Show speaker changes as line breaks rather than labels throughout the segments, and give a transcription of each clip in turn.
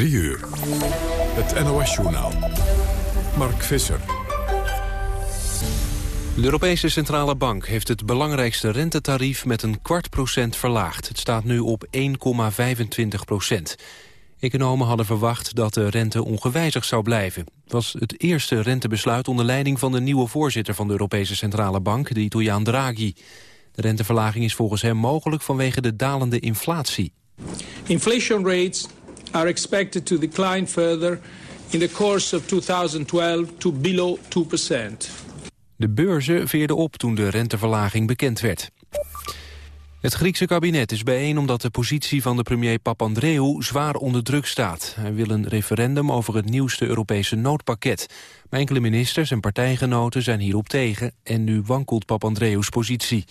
3 uur. Het NOS-journaal. Mark Visser.
De Europese Centrale Bank heeft het belangrijkste rentetarief met een kwart procent verlaagd. Het staat nu op 1,25 procent. Economen hadden verwacht dat de rente ongewijzigd zou blijven. Het was het eerste rentebesluit onder leiding van de nieuwe voorzitter van de Europese Centrale Bank, de Italiaan Draghi. De renteverlaging is volgens hem mogelijk vanwege de dalende inflatie.
Inflation rates are expected to decline further in the course of 2012 to below 2%.
De beurzen veerden op toen de renteverlaging bekend werd. Het Griekse kabinet is bijeen omdat de positie van de premier Papandreou zwaar onder druk staat. Hij wil een referendum over het nieuwste Europese noodpakket. Maar enkele ministers en partijgenoten zijn hierop tegen en nu wankelt Papandreou's positie.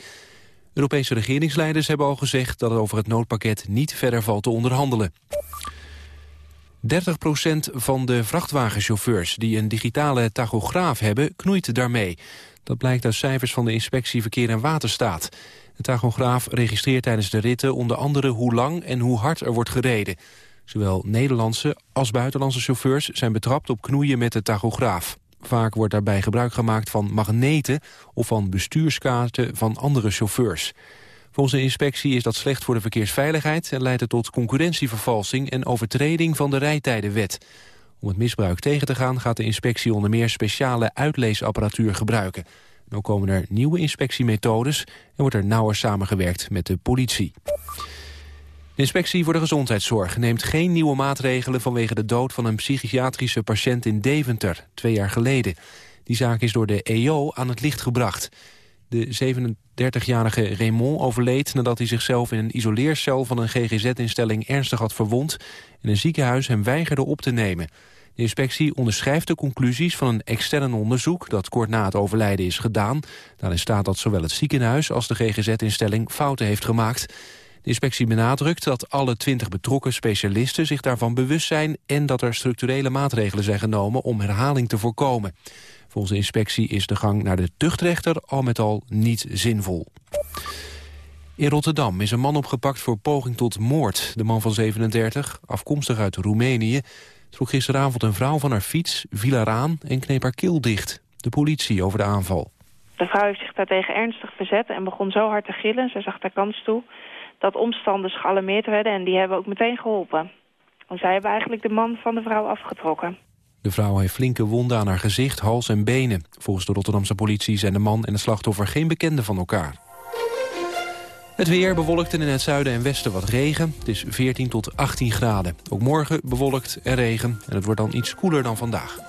Europese regeringsleiders hebben al gezegd dat het over het noodpakket niet verder valt te onderhandelen. 30% van de vrachtwagenchauffeurs die een digitale tachograaf hebben, knoeit daarmee. Dat blijkt uit cijfers van de Inspectie Verkeer en Waterstaat. De tachograaf registreert tijdens de ritten onder andere hoe lang en hoe hard er wordt gereden. Zowel Nederlandse als buitenlandse chauffeurs zijn betrapt op knoeien met de tachograaf. Vaak wordt daarbij gebruik gemaakt van magneten of van bestuurskaarten van andere chauffeurs. Volgens de inspectie is dat slecht voor de verkeersveiligheid... en leidt het tot concurrentievervalsing en overtreding van de rijtijdenwet. Om het misbruik tegen te gaan gaat de inspectie onder meer speciale uitleesapparatuur gebruiken. Nu komen er nieuwe inspectiemethodes en wordt er nauwer samengewerkt met de politie. De inspectie voor de gezondheidszorg neemt geen nieuwe maatregelen vanwege de dood van een psychiatrische patiënt in Deventer, twee jaar geleden. Die zaak is door de EO aan het licht gebracht. De 37-jarige Raymond overleed nadat hij zichzelf in een isoleercel van een GGZ-instelling ernstig had verwond en een ziekenhuis hem weigerde op te nemen. De inspectie onderschrijft de conclusies van een extern onderzoek dat kort na het overlijden is gedaan. Daarin staat dat zowel het ziekenhuis als de GGZ-instelling fouten heeft gemaakt. De inspectie benadrukt dat alle twintig betrokken specialisten zich daarvan bewust zijn en dat er structurele maatregelen zijn genomen om herhaling te voorkomen. Volgens inspectie is de gang naar de tuchtrechter al met al niet zinvol. In Rotterdam is een man opgepakt voor poging tot moord. De man van 37, afkomstig uit Roemenië, trok gisteravond een vrouw van haar fiets, viel haar aan en kneep haar keel dicht. De politie over de aanval.
De vrouw heeft zich daartegen ernstig verzet en begon zo hard te gillen, ze zag daar kans toe, dat omstanders gealarmeerd werden en die hebben ook meteen geholpen. Want zij hebben eigenlijk de man van de vrouw afgetrokken.
De vrouw heeft flinke wonden aan haar gezicht, hals en benen. Volgens de Rotterdamse politie zijn de man en het slachtoffer geen bekenden van elkaar. Het weer bewolkt en in het zuiden en westen wat regen. Het is 14 tot 18 graden. Ook morgen bewolkt en regen. En het wordt dan iets koeler dan vandaag.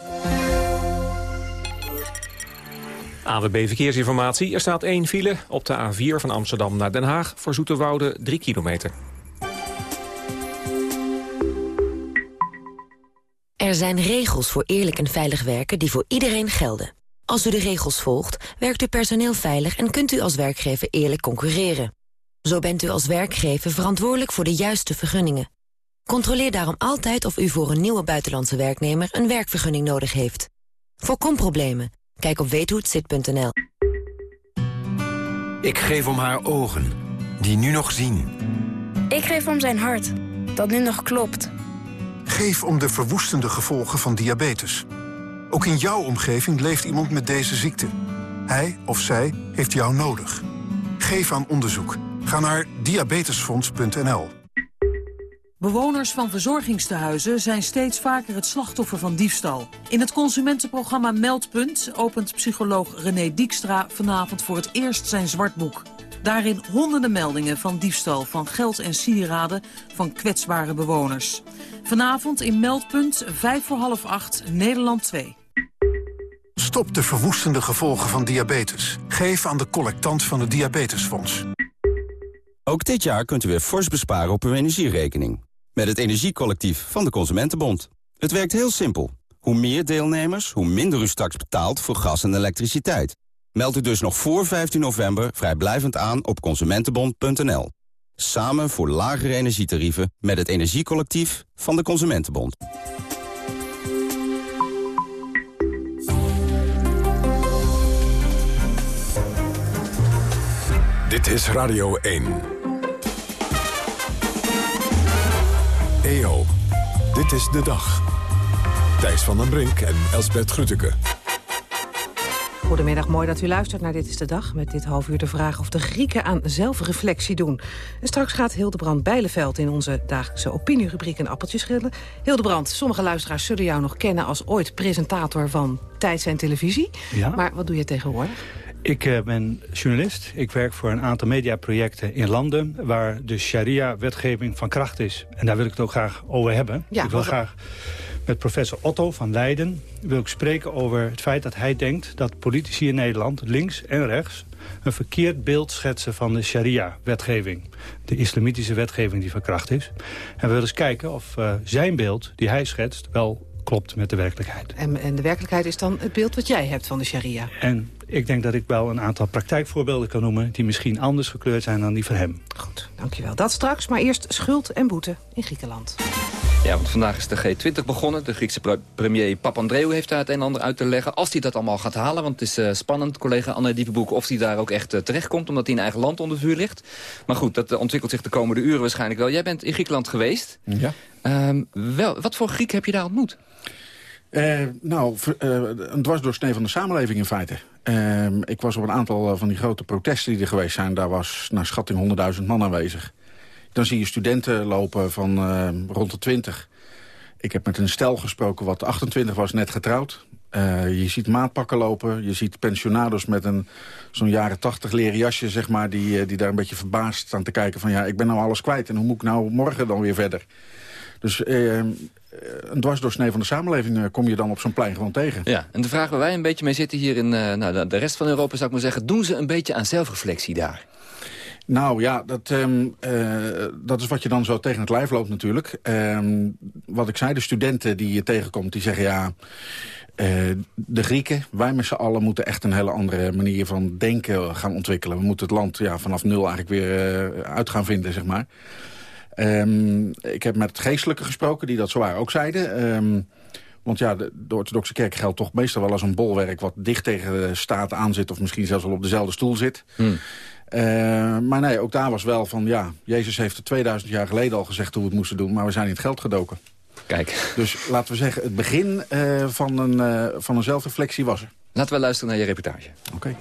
AWB Verkeersinformatie. Er staat één file op de A4 van Amsterdam naar Den Haag... voor Zoeterwoude 3 kilometer.
Er zijn regels voor eerlijk en veilig werken die voor iedereen gelden. Als u de regels volgt, werkt uw personeel veilig... en kunt u als werkgever eerlijk concurreren. Zo bent u als werkgever verantwoordelijk voor de juiste vergunningen. Controleer daarom altijd of u voor een nieuwe buitenlandse werknemer... een werkvergunning nodig heeft. Voorkom problemen. Kijk op weethohetzit.nl.
Ik geef om haar ogen, die nu nog zien.
Ik geef om zijn hart, dat nu nog klopt.
Geef om de verwoestende gevolgen van diabetes. Ook in jouw omgeving leeft iemand met deze ziekte. Hij of zij heeft jou nodig. Geef aan onderzoek. Ga naar diabetesfonds.nl.
Bewoners van verzorgingstehuizen zijn steeds vaker het slachtoffer van diefstal. In het consumentenprogramma Meldpunt opent psycholoog René Diekstra vanavond voor het eerst zijn zwartboek. Daarin honderden meldingen van diefstal van geld en sieraden van kwetsbare bewoners. Vanavond in Meldpunt, 5 voor half 8, Nederland 2.
Stop de verwoestende gevolgen van diabetes. Geef aan de collectant van het Diabetesfonds.
Ook dit jaar kunt u weer fors besparen op uw energierekening. Met het Energiecollectief van de Consumentenbond. Het werkt heel simpel. Hoe meer deelnemers, hoe minder u straks betaalt voor gas en elektriciteit. Meld u dus nog voor 15 november vrijblijvend aan op consumentenbond.nl. Samen voor lagere energietarieven met het Energiecollectief van de Consumentenbond.
Dit is Radio 1. EO, Dit is de dag. Thijs van den Brink en Elsbert Grütke.
Goedemiddag, mooi dat u luistert naar Dit is de Dag. Met dit half uur de vraag of de Grieken aan zelfreflectie doen. En straks gaat Hildebrand Bijleveld in onze dagelijkse opinierubriek een appeltje schillen. Hildebrand, sommige luisteraars zullen jou nog kennen als ooit presentator van Tijds en Televisie.
Ja.
Maar wat doe je tegenwoordig?
Ik uh, ben journalist. Ik werk voor een aantal mediaprojecten in landen... waar de sharia-wetgeving van kracht is. En daar wil ik het ook graag over hebben.
Ja,
ik wil graag met professor Otto van Leiden... wil ik spreken over het feit dat hij denkt... dat politici in Nederland, links en rechts... een verkeerd beeld schetsen van de sharia-wetgeving. De islamitische wetgeving die van kracht is. En we willen eens kijken of uh, zijn beeld, die hij schetst... wel klopt met de werkelijkheid.
En, en de werkelijkheid is dan het beeld wat jij hebt van de sharia.
En ik denk dat ik wel een aantal praktijkvoorbeelden kan noemen... die misschien anders gekleurd zijn dan die van hem.
Goed, dankjewel. Dat straks, maar eerst schuld en boete in Griekenland.
Ja, want vandaag is de G20 begonnen. De Griekse pre premier Papandreou heeft daar het een en ander uit te leggen. Als hij dat allemaal gaat halen, want het is uh, spannend, collega Anne Diepenboek... of hij daar ook echt uh, terechtkomt, omdat hij in eigen land onder vuur ligt. Maar goed, dat uh, ontwikkelt zich de komende uren waarschijnlijk wel. Jij bent in Griekenland geweest.
Ja.
Um, wel, wat voor Griek heb je daar ontmoet?
Uh, nou, uh, een dwarsdoorsnee van de samenleving in feite. Uh, ik was op een aantal van die grote protesten die er geweest zijn. Daar was naar schatting 100.000 man aanwezig. Dan zie je studenten lopen van rond de 20. Ik heb met een stel gesproken wat 28 was, net getrouwd. je ziet maatpakken lopen. Je ziet pensionados met een zo'n jaren 80 leren jasje, zeg maar... Die, die daar een beetje verbaasd staan te kijken van... ja, ik ben nou alles kwijt en hoe moet ik nou morgen dan weer verder? Dus een dwarsdoorsnee van de samenleving uh, kom je dan op zo'n plein gewoon tegen.
Ja, en de vraag waar wij een beetje mee zitten hier in uh, nou, de rest van Europa... zou ik maar zeggen, doen ze een beetje aan zelfreflectie daar?
Nou ja, dat, um, uh, dat is wat je dan zo tegen het lijf loopt natuurlijk. Um, wat ik zei, de studenten die je tegenkomt, die zeggen ja... de Grieken, wij met z'n allen moeten echt een hele andere manier van denken gaan ontwikkelen. We moeten het land ja, vanaf nul eigenlijk weer uit gaan vinden, zeg maar. Um, ik heb met geestelijke gesproken die dat zowaar ook zeiden. Um, want ja, de, de orthodoxe kerk geldt toch meestal wel als een bolwerk... wat dicht tegen de staat aan zit of misschien zelfs wel op dezelfde stoel zit. Hmm. Uh, maar nee, ook daar was wel van... ja, Jezus heeft het 2000 jaar geleden al gezegd hoe we het moesten doen... maar we zijn in het geld gedoken.
Kijk.
Dus laten we zeggen, het begin uh, van, een, uh, van een zelfreflectie was er.
Laten we luisteren naar je reportage.
Oké.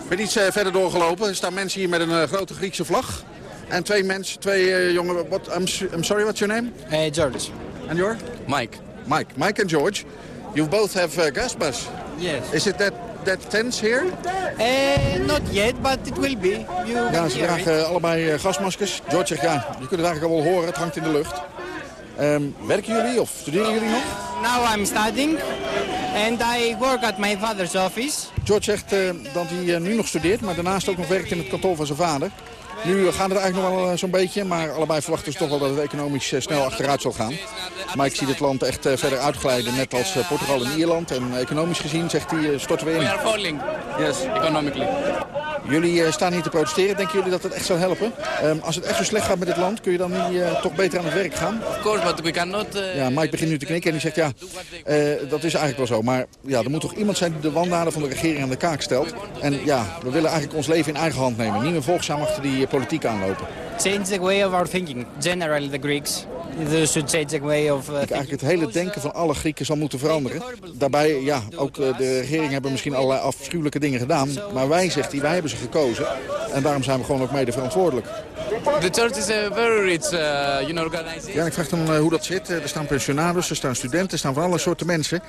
Ik ben iets uh, verder doorgelopen. Er staan mensen hier met een uh, grote Griekse vlag. En twee mensen, twee uh, jongen... What, I'm, I'm, sorry, what's your name?
Hey, George.
And your?
Mike.
Mike. Mike and George. You both have uh, gas mask.
Yes.
Is it that, that tense here?
Uh, not yet, but it will be. You
ja, ze dragen allebei uh, gasmaskers. George zegt, ja, je kunt het eigenlijk al wel horen. Het hangt in de lucht. Um, werken jullie of studeren jullie nog?
Now I'm studying and I work at my father's office.
George zegt uh, dat hij uh, nu nog studeert, maar daarnaast ook nog werkt in het kantoor van zijn vader. Nu gaat het eigenlijk nog wel zo'n beetje, maar allebei verwachten ze toch wel dat het economisch snel achteruit zal gaan. Maar ik zie het land echt verder uitglijden, net als Portugal en Ierland. En economisch gezien, zegt hij, storten we in.
We are falling, yes, economically.
Jullie staan hier te protesteren. Denken jullie dat het echt zal helpen? Um, als het echt zo slecht gaat met dit land, kun je dan niet uh, toch beter aan het werk gaan?
Of course, but we cannot... Uh,
ja, Mike begint nu te knikken en die zegt ja, dat is eigenlijk wel zo. Maar ja, er moet toch iemand zijn die de wandaden van de regering aan de kaak stelt. En ja, we willen eigenlijk ons leven in eigen hand nemen. Niet meer volgzaam achter die politiek aanlopen.
Change the way of our thinking. Generally the Greeks. Should change the way of... Uh,
eigenlijk het hele denken van alle Grieken zal moeten veranderen. Daarbij, ja, ook de regering hebben misschien allerlei afschuwelijke dingen gedaan. Maar wij, zegt hij, wij hebben ze gekozen. En daarom zijn we gewoon ook mede verantwoordelijk.
The church is a very rich, uh, you know, organization.
Ja, ik vraag dan uh, hoe dat zit. Er staan pensionados, er staan studenten, er staan van alle soorten mensen.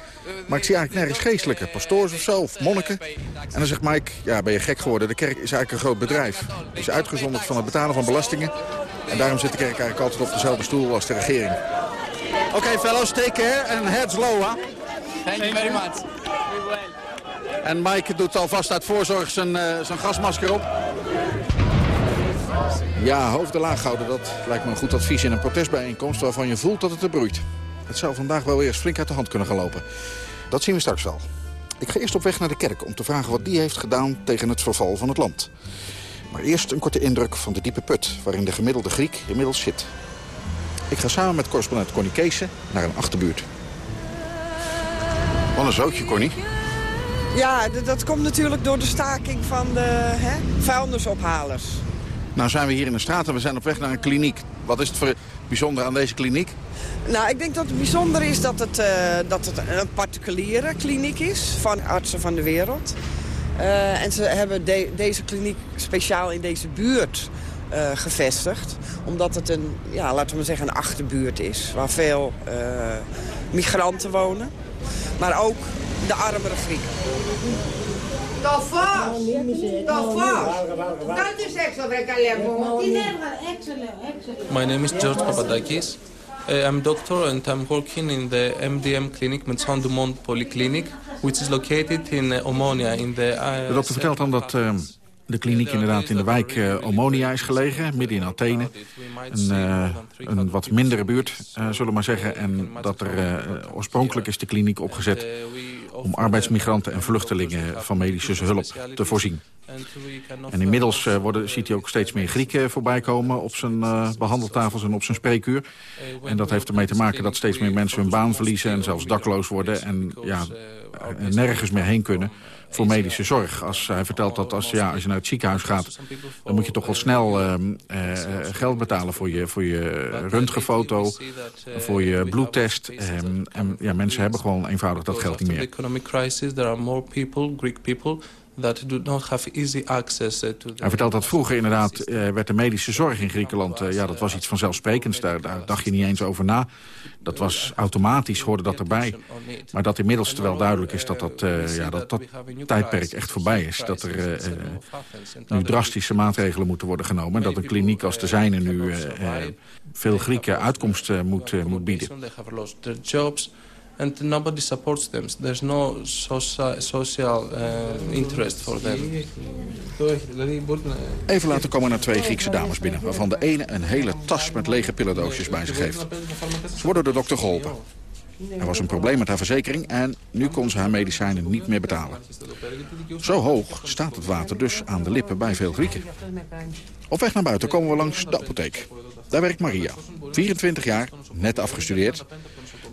Maar ik zie eigenlijk nergens geestelijke. Pastoors of zo, of monniken. En dan zegt Mike, ja, ben je gek geworden. De kerk is eigenlijk een groot bedrijf. Het is uitgezonderd van het betalen van belastingen. En daarom zit de kerk eigenlijk altijd op dezelfde stoel als de regering. Oké, okay, fellows, take care and heads low, huh?
Thank you very much.
En Mike doet alvast uit voorzorg zijn, uh, zijn gasmasker op. Ja, hoofden laag houden, dat lijkt me een goed advies in een protestbijeenkomst... waarvan je voelt dat het er broeit. Het zou vandaag wel weer eens flink uit de hand kunnen gaan lopen. Dat zien we straks wel. Ik ga eerst op weg naar de kerk om te vragen wat die heeft gedaan tegen het verval van het land. Maar eerst een korte indruk van de diepe put waarin de gemiddelde Griek inmiddels zit. Ik ga samen met correspondent Connie Keesen naar een achterbuurt. Wat een zootje, Connie.
Ja, dat komt natuurlijk door de staking van de hè, vuilnisophalers.
Nou zijn we hier in de straat en we zijn op weg naar een kliniek. Wat is het voor bijzonder aan deze kliniek?
Nou, ik denk dat het bijzonder is dat het, uh, dat het een particuliere kliniek is van artsen van de wereld. Uh, en ze hebben de, deze kliniek speciaal in deze buurt uh, gevestigd. Omdat het een, ja, laten we zeggen, een achterbuurt is. Waar veel migranten wonen. Maar ook de armere Grieken.
Το
My name is George Papadakis. Uh, I'm a doctor and I'm working in the MDM clinic, Metsan Dumont Polyclinic, which is located in uh, Omonia. In the, uh,
de dokter vertelt dan dat uh, de kliniek inderdaad in de wijk uh, Omonia is gelegen, midden in Athene. Een, uh, een wat mindere buurt, uh, zullen we maar zeggen. En dat er oorspronkelijk is de kliniek opgezet om arbeidsmigranten en vluchtelingen van medische hulp te voorzien. En inmiddels uh, worden, ziet hij ook steeds meer Grieken voorbij komen op zijn uh, behandeltafels en op zijn spreekuur. En dat heeft ermee te maken dat steeds meer mensen hun baan verliezen en zelfs dakloos worden. En ja, nergens meer heen kunnen voor medische zorg. Als hij vertelt dat als, ja, als je naar het ziekenhuis gaat... dan moet je toch wel snel uh, uh, geld betalen voor je, voor je röntgenfoto... voor je bloedtest. Um, en ja, mensen hebben gewoon eenvoudig dat geld niet meer.
That do not have easy access to the...
Hij vertelt dat vroeger inderdaad uh, werd de medische zorg in Griekenland... Uh, ja, dat was iets vanzelfsprekends, daar, daar dacht je niet eens over na. Dat was automatisch, hoorde dat erbij. Maar dat inmiddels wel duidelijk is dat dat, ja, dat, dat tijdperk echt voorbij is. Dat er nu drastische maatregelen moeten worden genomen... en dat een kliniek als de zijne nu veel Grieken uitkomst moet, moet bieden
and nobody supports them. There's no social, social uh, interest for them.
Even later komen er twee Griekse dames binnen... waarvan de ene een hele tas met lege pillendoosjes bij zich heeft. Ze worden door de dokter geholpen. Er was een probleem met haar verzekering en nu kon ze haar medicijnen niet meer betalen. Zo hoog staat het water dus aan de lippen bij veel Grieken. Op weg naar buiten komen we langs de apotheek. Daar werkt Maria, 24 jaar, net afgestudeerd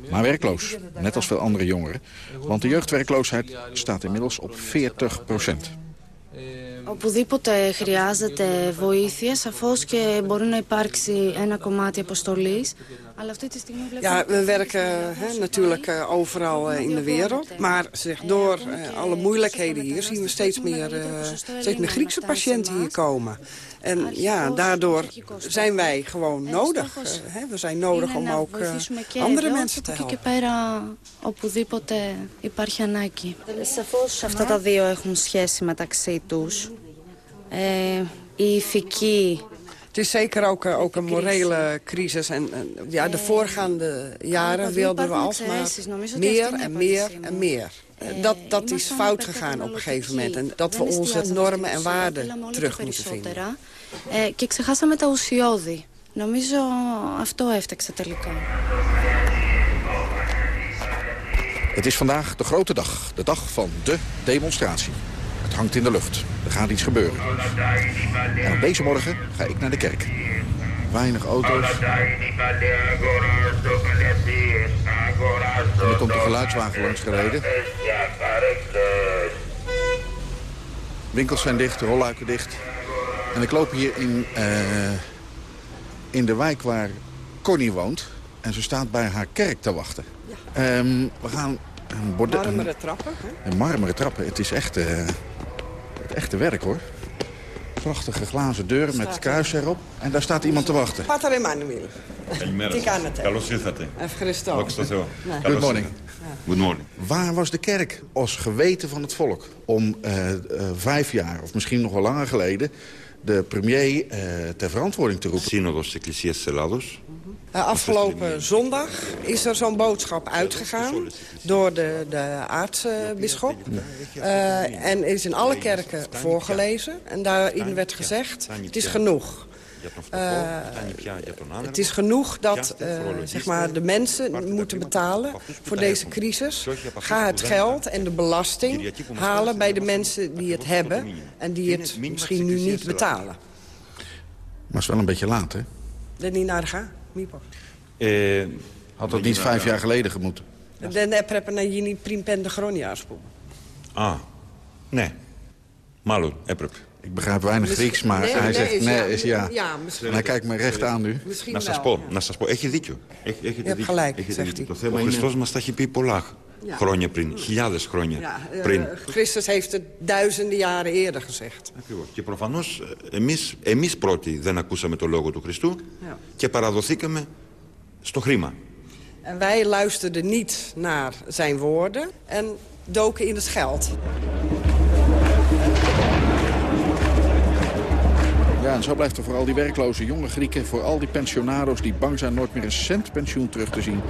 maar werkloos, net als veel andere jongeren. Want de jeugdwerkloosheid staat inmiddels op 40 procent.
Οπουδήποτε χρειάζεται βοήθεια, σαφώς και μπορεί να υπάρξει ένα κομμάτι αποστολής.
Ja, we werken hè, natuurlijk uh, overal uh, in de wereld. Maar zeg, door uh, alle moeilijkheden hier zien we steeds meer, steeds meer Griekse patiënten hier komen. En ja, daardoor zijn wij gewoon nodig. hè, we zijn nodig om ook andere mensen te helpen.
Οπουδήποτε υπάρχει ανάγκη. Σαφώς αυτά τα δύο έχουν σχέση μεταξύ τους. Ε, η ηθική
het is zeker ook, ook een morele crisis. En, en ja, de voorgaande jaren wilden we alsmaar meer en meer en meer. Dat, dat is fout gegaan op een gegeven moment. En dat we onze normen en waarden terug moeten vinden.
Και ξεχάσαμε τα ουσιώδη. Νομίζω αυτό έφταξε τελικά.
Het is vandaag de grote dag, de dag van de demonstratie. Het hangt in de lucht. Er gaat iets gebeuren. En op deze morgen ga ik naar de kerk. Weinig auto's. En er komt een geluidswagen langs gereden. Winkels zijn dicht, rolluiken dicht. En ik loop hier in, uh, in de wijk waar Connie woont. En ze staat bij haar kerk te wachten. Ja. Um, we gaan een borden...
Marmeren trappen.
Hè? Een marmeren trappen. Het is echt... Uh, echte werk, hoor. Prachtige glazen deuren met kruis erop. En daar staat iemand te wachten.
Pater Emmanuel.
Τι κάνετε. Καλώς ήρθατε.
Ευχαριστώ.
Δόξα τω Θεώ.
Good morning.
Good morning.
Waar was de kerk als geweten van het volk om uh, uh, vijf jaar, of misschien nog wel langer geleden... de premier uh, ter verantwoording te roepen?
Synodos Ecclesias Elados.
Uh, afgelopen zondag is er zo'n boodschap uitgegaan door de, de aartsbisschop. Uh, en is in alle kerken voorgelezen. En daarin werd gezegd, het is genoeg. Uh, het is genoeg dat uh, zeg maar de mensen moeten betalen voor deze crisis. Ga het geld en de belasting halen bij de mensen die het hebben... en die het misschien nu niet betalen.
Maar het is wel een beetje laat, hè?
Dat niet
eh, had dat niet vijf jaar geleden gemoeten?
Dan apprepper naar Jini primpen de gronia
Ah, nee. Malun, heb
Ik begrijp weinig Grieks, maar hij zegt nee, is, ja,
ja. misschien.
Hij kijkt me recht aan nu.
Misschien wel.
Nasaspo, nasaspo. Echt je ditje.
Je hebt gelijk, zegt hij.
Toch helemaal. Christos, maar staat je.
Ja.
χρόνια πριν. Χιλιάδες χρόνια
Ja, eh,
πριν.
Christus heeft het duizenden jaren eerder gezegd.
Ακριβώς. Και προφανώς ε, εμείς, εμείς πρώτοι δεν ακούσαμε το λόγο του Χριστού
Ja.
και παραδοθήκαμε στο χρήμα.
En wij luisterden niet naar zijn woorden en doken in het geld.
Ja, en zo blijft er voor al die werkloze jonge Grieken... voor al die pensionado's die bang zijn nooit meer een cent pensioen terug te zien...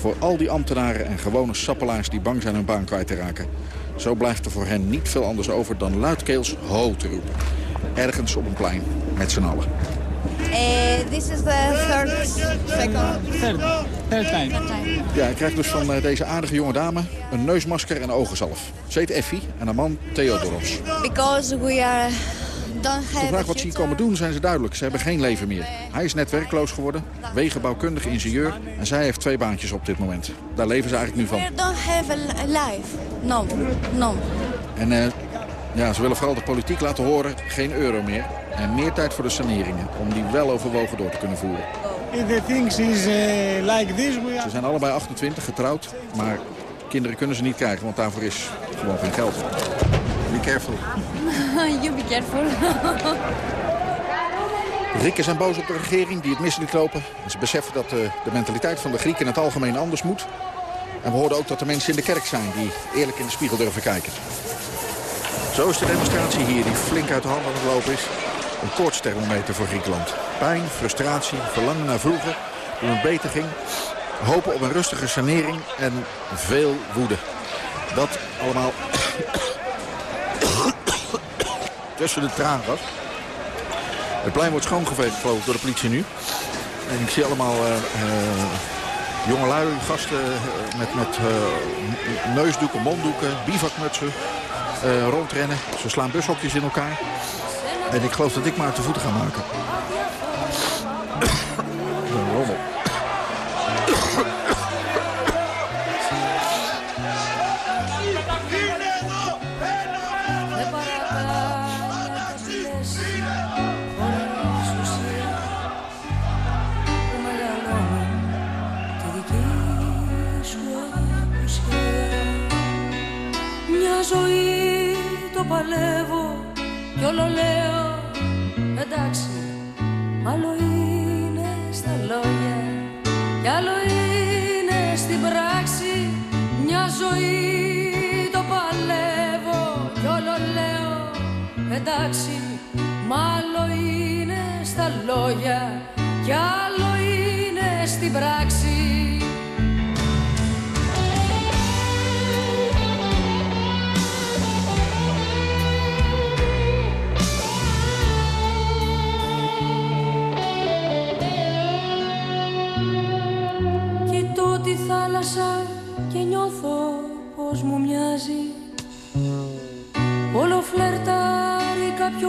voor al die ambtenaren en gewone sappelaars die bang zijn hun baan kwijt te raken. Zo blijft er voor hen niet veel anders over dan luidkeels ho te roepen. Ergens op een plein, met z'n allen.
Uh, this is the third, second,
Third, third time.
Ja, ik krijg dus van eh, deze aardige jonge dame een neusmasker en ogenzalf. Ze heet Effie en haar man Theodoros.
Because we are
Op de vraag wat ze hier komen doen zijn ze duidelijk. Ze hebben geen leven meer. Hij is net werkloos geworden, wegenbouwkundig ingenieur... en zij heeft twee baantjes op dit moment. Daar leven ze eigenlijk nu
we
van.
don't have a life. No, no.
En eh, ja, ze willen vooral de politiek laten horen, geen euro meer. En meer tijd voor de saneringen, om die wel overwogen door te kunnen voeren.
If the things is uh, like this, we
Ze zijn allebei 28, getrouwd, maar kinderen kunnen ze niet krijgen... want daarvoor is gewoon geen geld. Be careful.
you be careful.
Grieken zijn boos op de regering die het mis liet lopen. En ze beseffen dat de, de mentaliteit van de Grieken in het algemeen anders moet. En we hoorden ook dat er mensen in de kerk zijn die eerlijk in de spiegel durven kijken. Zo is de demonstratie hier die flink uit de hand aan het lopen is. Een koortsthermometer voor Griekenland. Pijn, frustratie, verlangen naar vroeger, toen het beter ging. Hopen op een rustige sanering en veel woede. Dat allemaal tussen de traangas. Het plein wordt schoongeveegd geloof door de politie nu. En ik zie allemaal eh eh, jongelui, gasten eh, met, met neusdoeken, monddoeken, bivakmutsen rondrennen. Ze slaan bushokjes in elkaar. En ik geloof dat ik maar de voeten ga maken.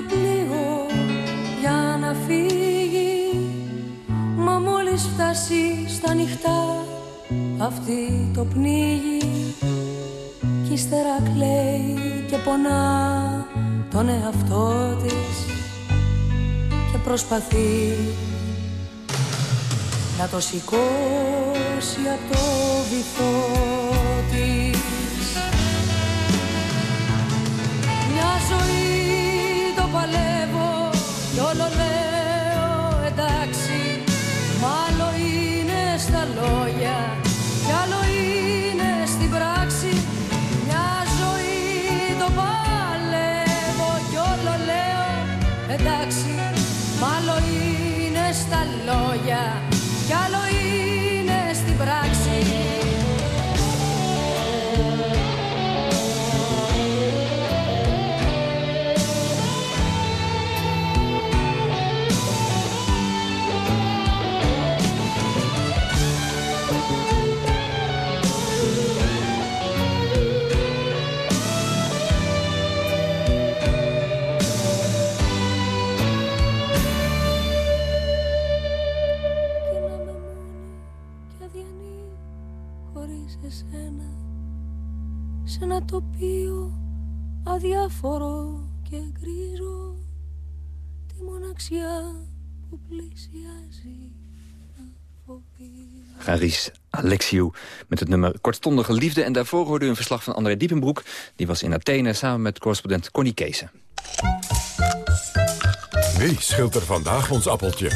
Φλερτάρει κάποιο πλοίο για να φύγει Μα μόλις φτάσει στα νυχτά αυτή το πνίγει Κι ύστερα κλαίει και πονά τον εαυτό της Και προσπαθεί να το σηκώσει από το βυθό της. Μια ζωή αδιάφορο και γκρίζο τη μοναξιά που πλησιάζει
Garis Alexiou met het nummer Kortstondige Liefde. En daarvoor hoorde u een verslag van André Diepenbroek. Die was in Athene samen met correspondent Connie Keese.
Wie scheelt er vandaag ons appeltje?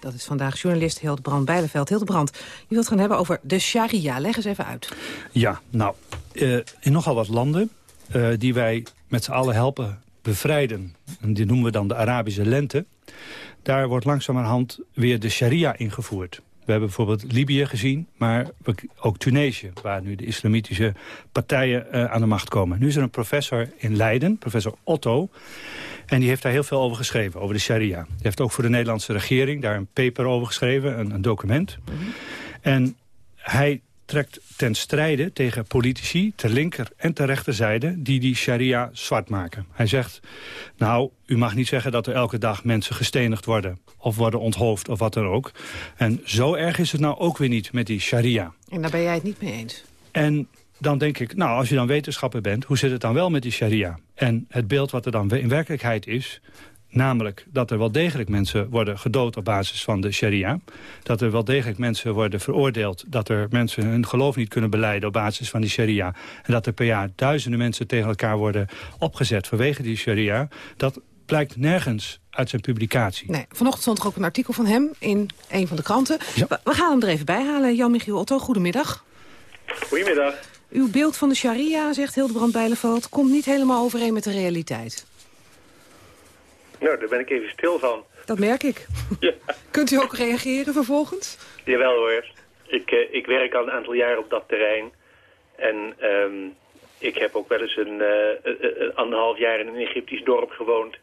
Dat is vandaag journalist Hildebrand Bijleveld. Hildebrand, je wilt gaan hebben over de sharia. Leg eens even uit.
Ja, nou, uh, in nogal wat landen uh, die wij met z'n allen helpen bevrijden... en die noemen we dan de Arabische lente... daar wordt langzamerhand weer de sharia ingevoerd. We hebben bijvoorbeeld Libië gezien, maar ook Tunesië... waar nu de islamitische partijen uh, aan de macht komen. Nu is er een professor in Leiden, professor Otto... en die heeft daar heel veel over geschreven, over de sharia. Die heeft ook voor de Nederlandse regering daar een paper over geschreven, een, een document. Mm -hmm. En hij trekt ten strijde tegen politici ter linker en ter rechterzijde... die die sharia zwart maken. Hij zegt, nou, u mag niet zeggen dat er elke dag mensen gestenigd worden... of worden onthoofd of wat dan ook. En zo erg is het nou ook weer niet met die sharia.
En daar ben jij het niet mee eens?
En dan denk ik, nou, als je dan wetenschapper bent... hoe zit het dan wel met die sharia? En het beeld wat er dan in werkelijkheid is... Namelijk dat er wel degelijk mensen worden gedood op basis van de sharia. Dat er wel degelijk mensen worden veroordeeld... dat er mensen hun geloof niet kunnen beleiden op basis van die sharia. En dat er per jaar duizenden mensen tegen elkaar worden opgezet vanwege die sharia. Dat blijkt nergens uit zijn publicatie.
Nee, vanochtend stond er ook een artikel van hem in een van de kranten. Ja. We gaan hem er even bij halen. Jan-Michiel Otto, goedemiddag.
Goedemiddag.
Uw beeld van de sharia, zegt Hildebrand Bijleveld... komt niet helemaal overeen met de realiteit.
Nou, daar ben ik even stil van.
Dat merk ik. Ja. Kunt u ook reageren vervolgens?
Jawel hoor. Ik, uh, ik werk al een aantal jaar op dat terrein. En um, ik heb ook wel eens een, uh, anderhalf jaar in een Egyptisch dorp gewoond.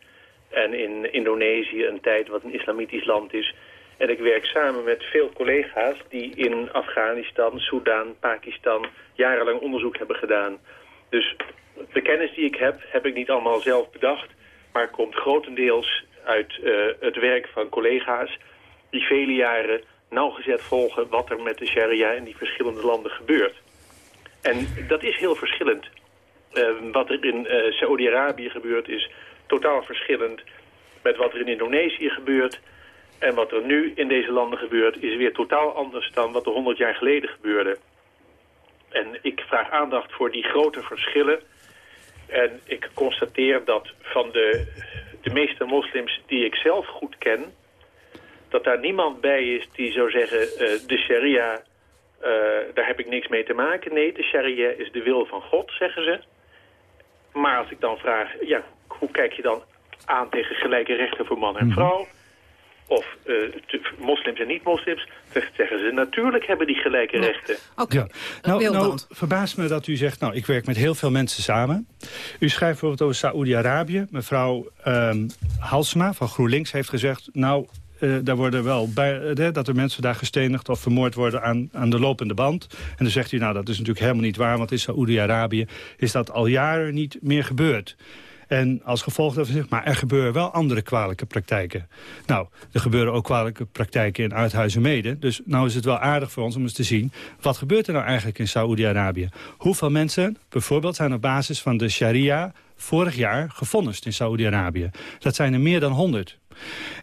En in Indonesië een tijd wat een islamitisch land is. En ik werk samen met veel collega's die in Afghanistan, Soedan, Pakistan jarenlang onderzoek hebben gedaan. Dus de kennis die ik heb, heb ik niet allemaal zelf bedacht maar komt grotendeels uit uh, het werk van collega's... die vele jaren nauwgezet volgen wat er met de sharia in die verschillende landen gebeurt. En dat is heel verschillend. Uh, wat er in uh, Saoedi-Arabië gebeurt is totaal verschillend met wat er in Indonesië gebeurt. En wat er nu in deze landen gebeurt is weer totaal anders dan wat er 100 jaar geleden gebeurde. En ik vraag aandacht voor die grote verschillen en ik constateer dat van de, de meeste moslims die ik zelf goed ken... dat daar niemand bij is die zou zeggen... Uh, de sharia, uh, daar heb ik niks mee te maken. Nee, de sharia is de wil van God, zeggen ze. Maar als ik dan vraag, ja, hoe kijk je dan aan tegen gelijke rechten voor man en vrouw of uh, moslims en niet-moslims, zeggen ze natuurlijk hebben die gelijke rechten.
Oké, okay.
ja. nou, nou verbaast me dat u zegt, nou, ik werk met heel veel mensen samen. U schrijft bijvoorbeeld over Saoedi-Arabië. Mevrouw um, Halsma van GroenLinks heeft gezegd, nou, uh, daar worden wel bij, uh, dat er mensen daar gestenigd of vermoord worden aan, aan de lopende band. En dan zegt u, nou, dat is natuurlijk helemaal niet waar, want in Saoedi-Arabië is dat al jaren niet meer gebeurd. En als gevolg daarvan zegt, maar er gebeuren wel andere kwalijke praktijken. Nou, er gebeuren ook kwalijke praktijken in Uithuizen mede. Dus nou is het wel aardig voor ons om eens te zien... wat gebeurt er nou eigenlijk in Saoedi-Arabië? Hoeveel mensen bijvoorbeeld zijn op basis van de sharia... vorig jaar gevonnist in Saoedi-Arabië? Dat zijn er meer dan 100.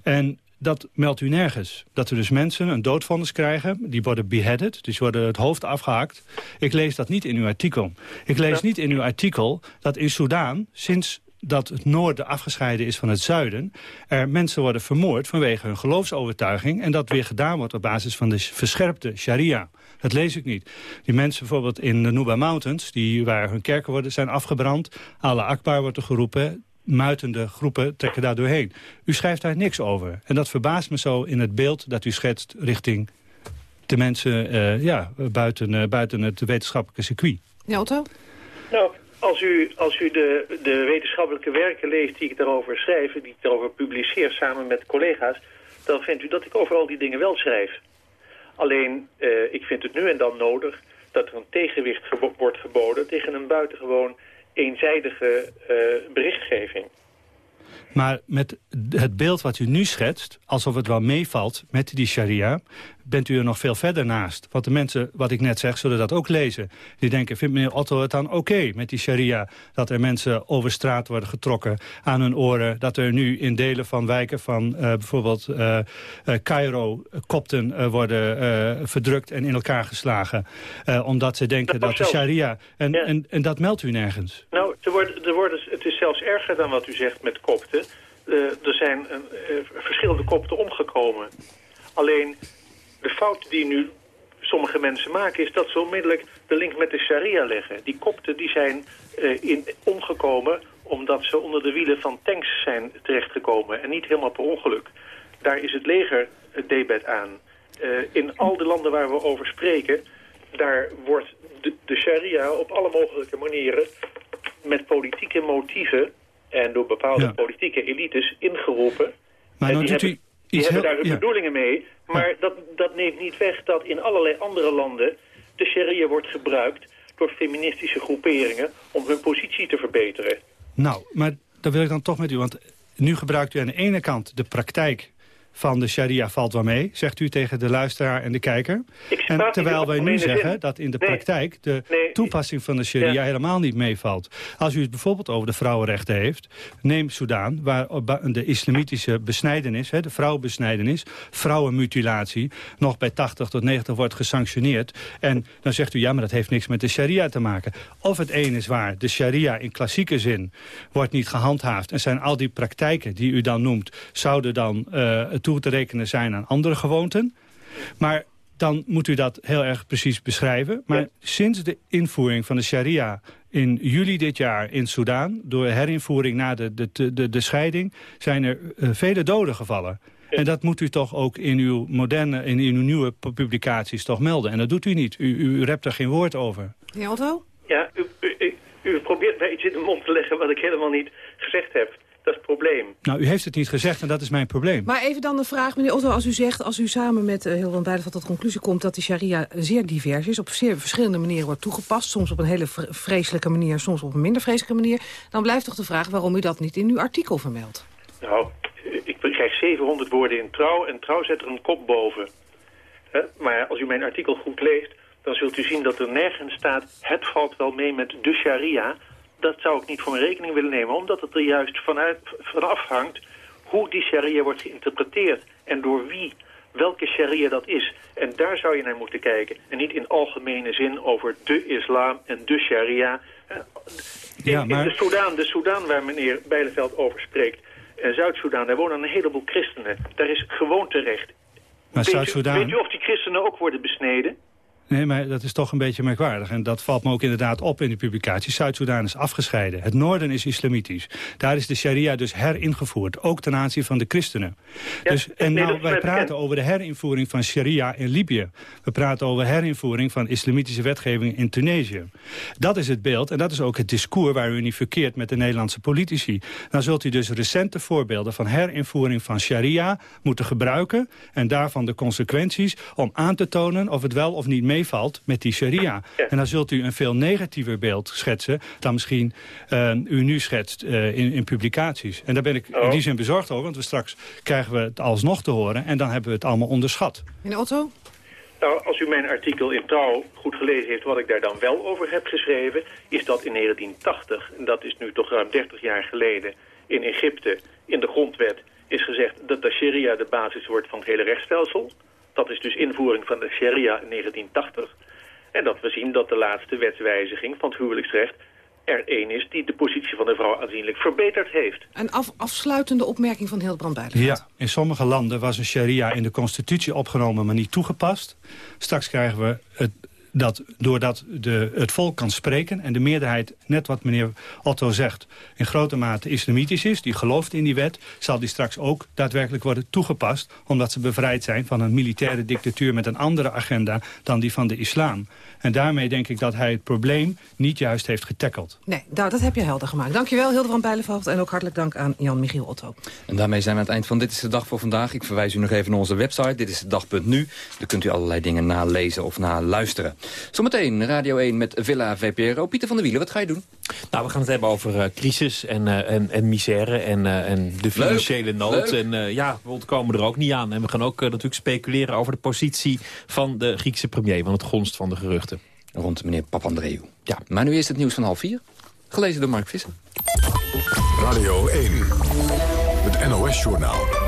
En dat meldt u nergens. Dat er dus mensen een doodvonnis krijgen, die worden beheaded, dus worden het hoofd afgehakt. Ik lees dat niet in uw artikel. Ik lees niet in uw artikel dat in Soudaan sinds dat het noorden afgescheiden is van het zuiden... er mensen worden vermoord vanwege hun geloofsovertuiging... en dat weer gedaan wordt op basis van de verscherpte sharia. Dat lees ik niet. Die mensen bijvoorbeeld in de Nuba Mountains... Die, waar hun kerken worden, zijn afgebrand... Allah Akbar wordt er geroepen muitende groepen trekken daar doorheen. U schrijft daar niks over. En dat verbaast me zo in het beeld dat u schetst richting de mensen uh, ja, buiten, uh, buiten het wetenschappelijke circuit.
Ja, Otto?
Nou, als u, als u de, de wetenschappelijke werken leest die ik daarover schrijf... die ik daarover publiceer samen met collega's... dan vindt u dat ik over al die dingen wel schrijf. Alleen, uh, ik vind het nu en dan nodig dat er een tegenwicht wordt geboden... tegen een buitengewoon eenzijdige uh, berichtgeving.
Maar met het beeld wat u nu schetst, alsof het wel meevalt met die sharia... bent u er nog veel verder naast. Want de mensen, wat ik net zeg, zullen dat ook lezen. Die denken, vindt meneer Otto het dan oké met die sharia... dat er mensen over straat worden getrokken aan hun oren... dat er nu in delen van wijken van uh, bijvoorbeeld uh, uh, Cairo... kopten worden verdrukt en in elkaar geslagen. omdat ze denken dat, dat de sharia... En, ja. en, en dat meldt u nergens.
Nou, er wordt, er wordt, het is zelfs erger dan wat u zegt met kopten... er zijn verschillende kopten omgekomen. Alleen de fout die nu sommige mensen maken... is dat ze onmiddellijk de link met de sharia leggen. Die kopten die zijn in, omgekomen omdat ze onder de wielen van tanks zijn terechtgekomen. En niet helemaal per ongeluk. Daar is het leger het debet aan. In al de landen waar we over spreken... daar wordt de, de sharia op alle mogelijke manieren... met politieke motieven en door bepaalde ja. politieke elites ingeroepen.
Maar
en
nou
die
doet
hebben,
u
die
iets
hebben
heel-
daar hun
ja.
bedoelingen mee. Maar dat, dat neemt niet weg dat in allerlei andere landen... de sharia wordt gebruikt door feministische groeperingen... om hun positie te verbeteren.
Nou, maar dat wil ik dan toch met u. Want nu gebruikt u aan de ene kant de praktijk van de sharia valt wel mee, zegt u tegen de luisteraar en de kijker. En terwijl wij nu zeggen
zin.
dat in de
Nee.
praktijk de
Nee.
toepassing van de sharia
Ja.
helemaal niet meevalt. Als u het bijvoorbeeld over de vrouwenrechten heeft, neem Soudaan, waar de islamitische besnijdenis, de vrouwenbesnijdenis, vrouwenmutilatie, nog bij 80 tot 90 wordt gesanctioneerd. En dan zegt u, ja, maar dat heeft niks met de sharia te maken. Of het een is waar, de sharia in klassieke zin wordt niet gehandhaafd. En zijn al die praktijken die u dan noemt, zouden dan eh, toe te rekenen zijn aan andere gewoonten. Maar dan moet u dat heel erg precies beschrijven. Maar sinds de invoering van de sharia in juli dit jaar in Soudaan... door herinvoering na de, de, de, de scheiding... zijn er eh, vele doden gevallen. En dat moet u toch ook in uw moderne, in uw nieuwe pu- publicaties toch melden. En dat doet u niet. U, u, rept er geen woord over.
Meneer Otto?
Ja, u, u, u, u probeert mij iets in de mond te leggen wat ik helemaal niet gezegd heb. Dat is het probleem.
Nou, u heeft het niet gezegd en dat is mijn probleem.
Maar even dan de vraag, meneer Otto, als u zegt... als u samen met uh, Hildebrand Bijleveld tot de conclusie komt... dat die sharia zeer divers is, op zeer verschillende manieren wordt toegepast... soms op een hele vre- vreselijke manier, soms op een minder vreselijke manier... dan blijft toch de vraag waarom u dat niet in uw artikel vermeldt.
Nou, ik krijg 700 woorden in trouw en trouw zet er een kop boven. Hè? Maar als u mijn artikel goed leest, dan zult u zien dat er nergens staat... het valt wel mee met de sharia. Dat zou ik niet voor mijn rekening willen nemen, omdat het er juist vanuit, van afhangt... hoe die sharia wordt geïnterpreteerd en door wie, welke sharia dat is. En daar zou je naar moeten kijken. En niet in algemene zin over de islam en de sharia... Eh, In,
Ja,
in
maar-
de Soedan, de waar meneer Bijleveld over spreekt... en Zuid-Soedan, daar wonen een heleboel christenen. Daar is gewoonterecht.
Maar
Weet u-. Weet u of die christenen ook worden besneden?
Nee, maar dat is toch een beetje merkwaardig. En dat valt me ook inderdaad op in de publicatie. Zuid-Soedan is afgescheiden. Het noorden is islamitisch. Daar is de sharia dus heringevoerd. Ook ten aanzien van de christenen. dus, en
nee,
nou, wij praten
bekend.
over de herinvoering van sharia in Libië. We praten over herinvoering van islamitische wetgeving in Tunesië. Dat is het beeld en dat is ook het discours waar u niet verkeert met de Nederlandse politici. Dan zult u dus recente voorbeelden van herinvoering van sharia moeten gebruiken. En daarvan de consequenties om aan te tonen of het wel of niet meevalt met die sharia. En dan zult u een veel negatiever beeld schetsen dan misschien eh, u nu schetst eh, in, in publicaties. En daar ben ik in die zin bezorgd over, want we straks krijgen we het alsnog te horen en dan hebben we het allemaal onderschat.
Meneer Otto?
Nou, als u mijn artikel in Trouw goed gelezen heeft... wat ik daar dan wel over heb geschreven... is dat in 1980, en dat is nu toch ruim 30 jaar geleden... in Egypte, in de grondwet, is gezegd... dat de sharia de basis wordt van het hele rechtsstelsel. Dat is dus invoering van de sharia in 1980. En dat we zien dat de laatste wetswijziging van het huwelijksrecht... er één is die de positie van de vrouw aanzienlijk verbeterd heeft.
Een af, afsluitende opmerking van Hildebrand Bijleveld.
Ja, in sommige landen was een sharia in de constitutie opgenomen, maar niet toegepast. Straks krijgen we het, dat doordat de, het volk kan spreken en de meerderheid, net wat meneer Otto zegt, in grote mate islamitisch is, die gelooft in die wet, zal die straks ook daadwerkelijk worden toegepast, omdat ze bevrijd zijn van een militaire dictatuur met een andere agenda dan die van de islam. En daarmee denk ik dat hij het probleem niet juist heeft getackeld.
Nee, nou, dat heb je helder gemaakt. Dankjewel, Hildebrand Bijleveld. En ook hartelijk dank aan Jan-Michiel Otto.
En daarmee zijn we aan het eind van Dit is de Dag voor vandaag. Ik verwijs u nog even naar onze website, dit is de dag.nu. Daar kunt u allerlei dingen nalezen of naluisteren.
Zometeen Radio 1 met Villa VPRO. Pieter van der Wielen, wat ga je doen?
Nou, we gaan het hebben over uh, crisis en, uh, en, en misère en, uh, en de financiële
Leuk,
nood.
leuk.
En ja, we ontkomen er ook niet aan. En we gaan ook natuurlijk speculeren over de positie van de Griekse premier. Van het gonst van de geruchten.
Rond meneer Papandreou. Ja, maar nu is het nieuws van half vier. Gelezen door Mark Visser.
Radio 1, het NOS-journaal.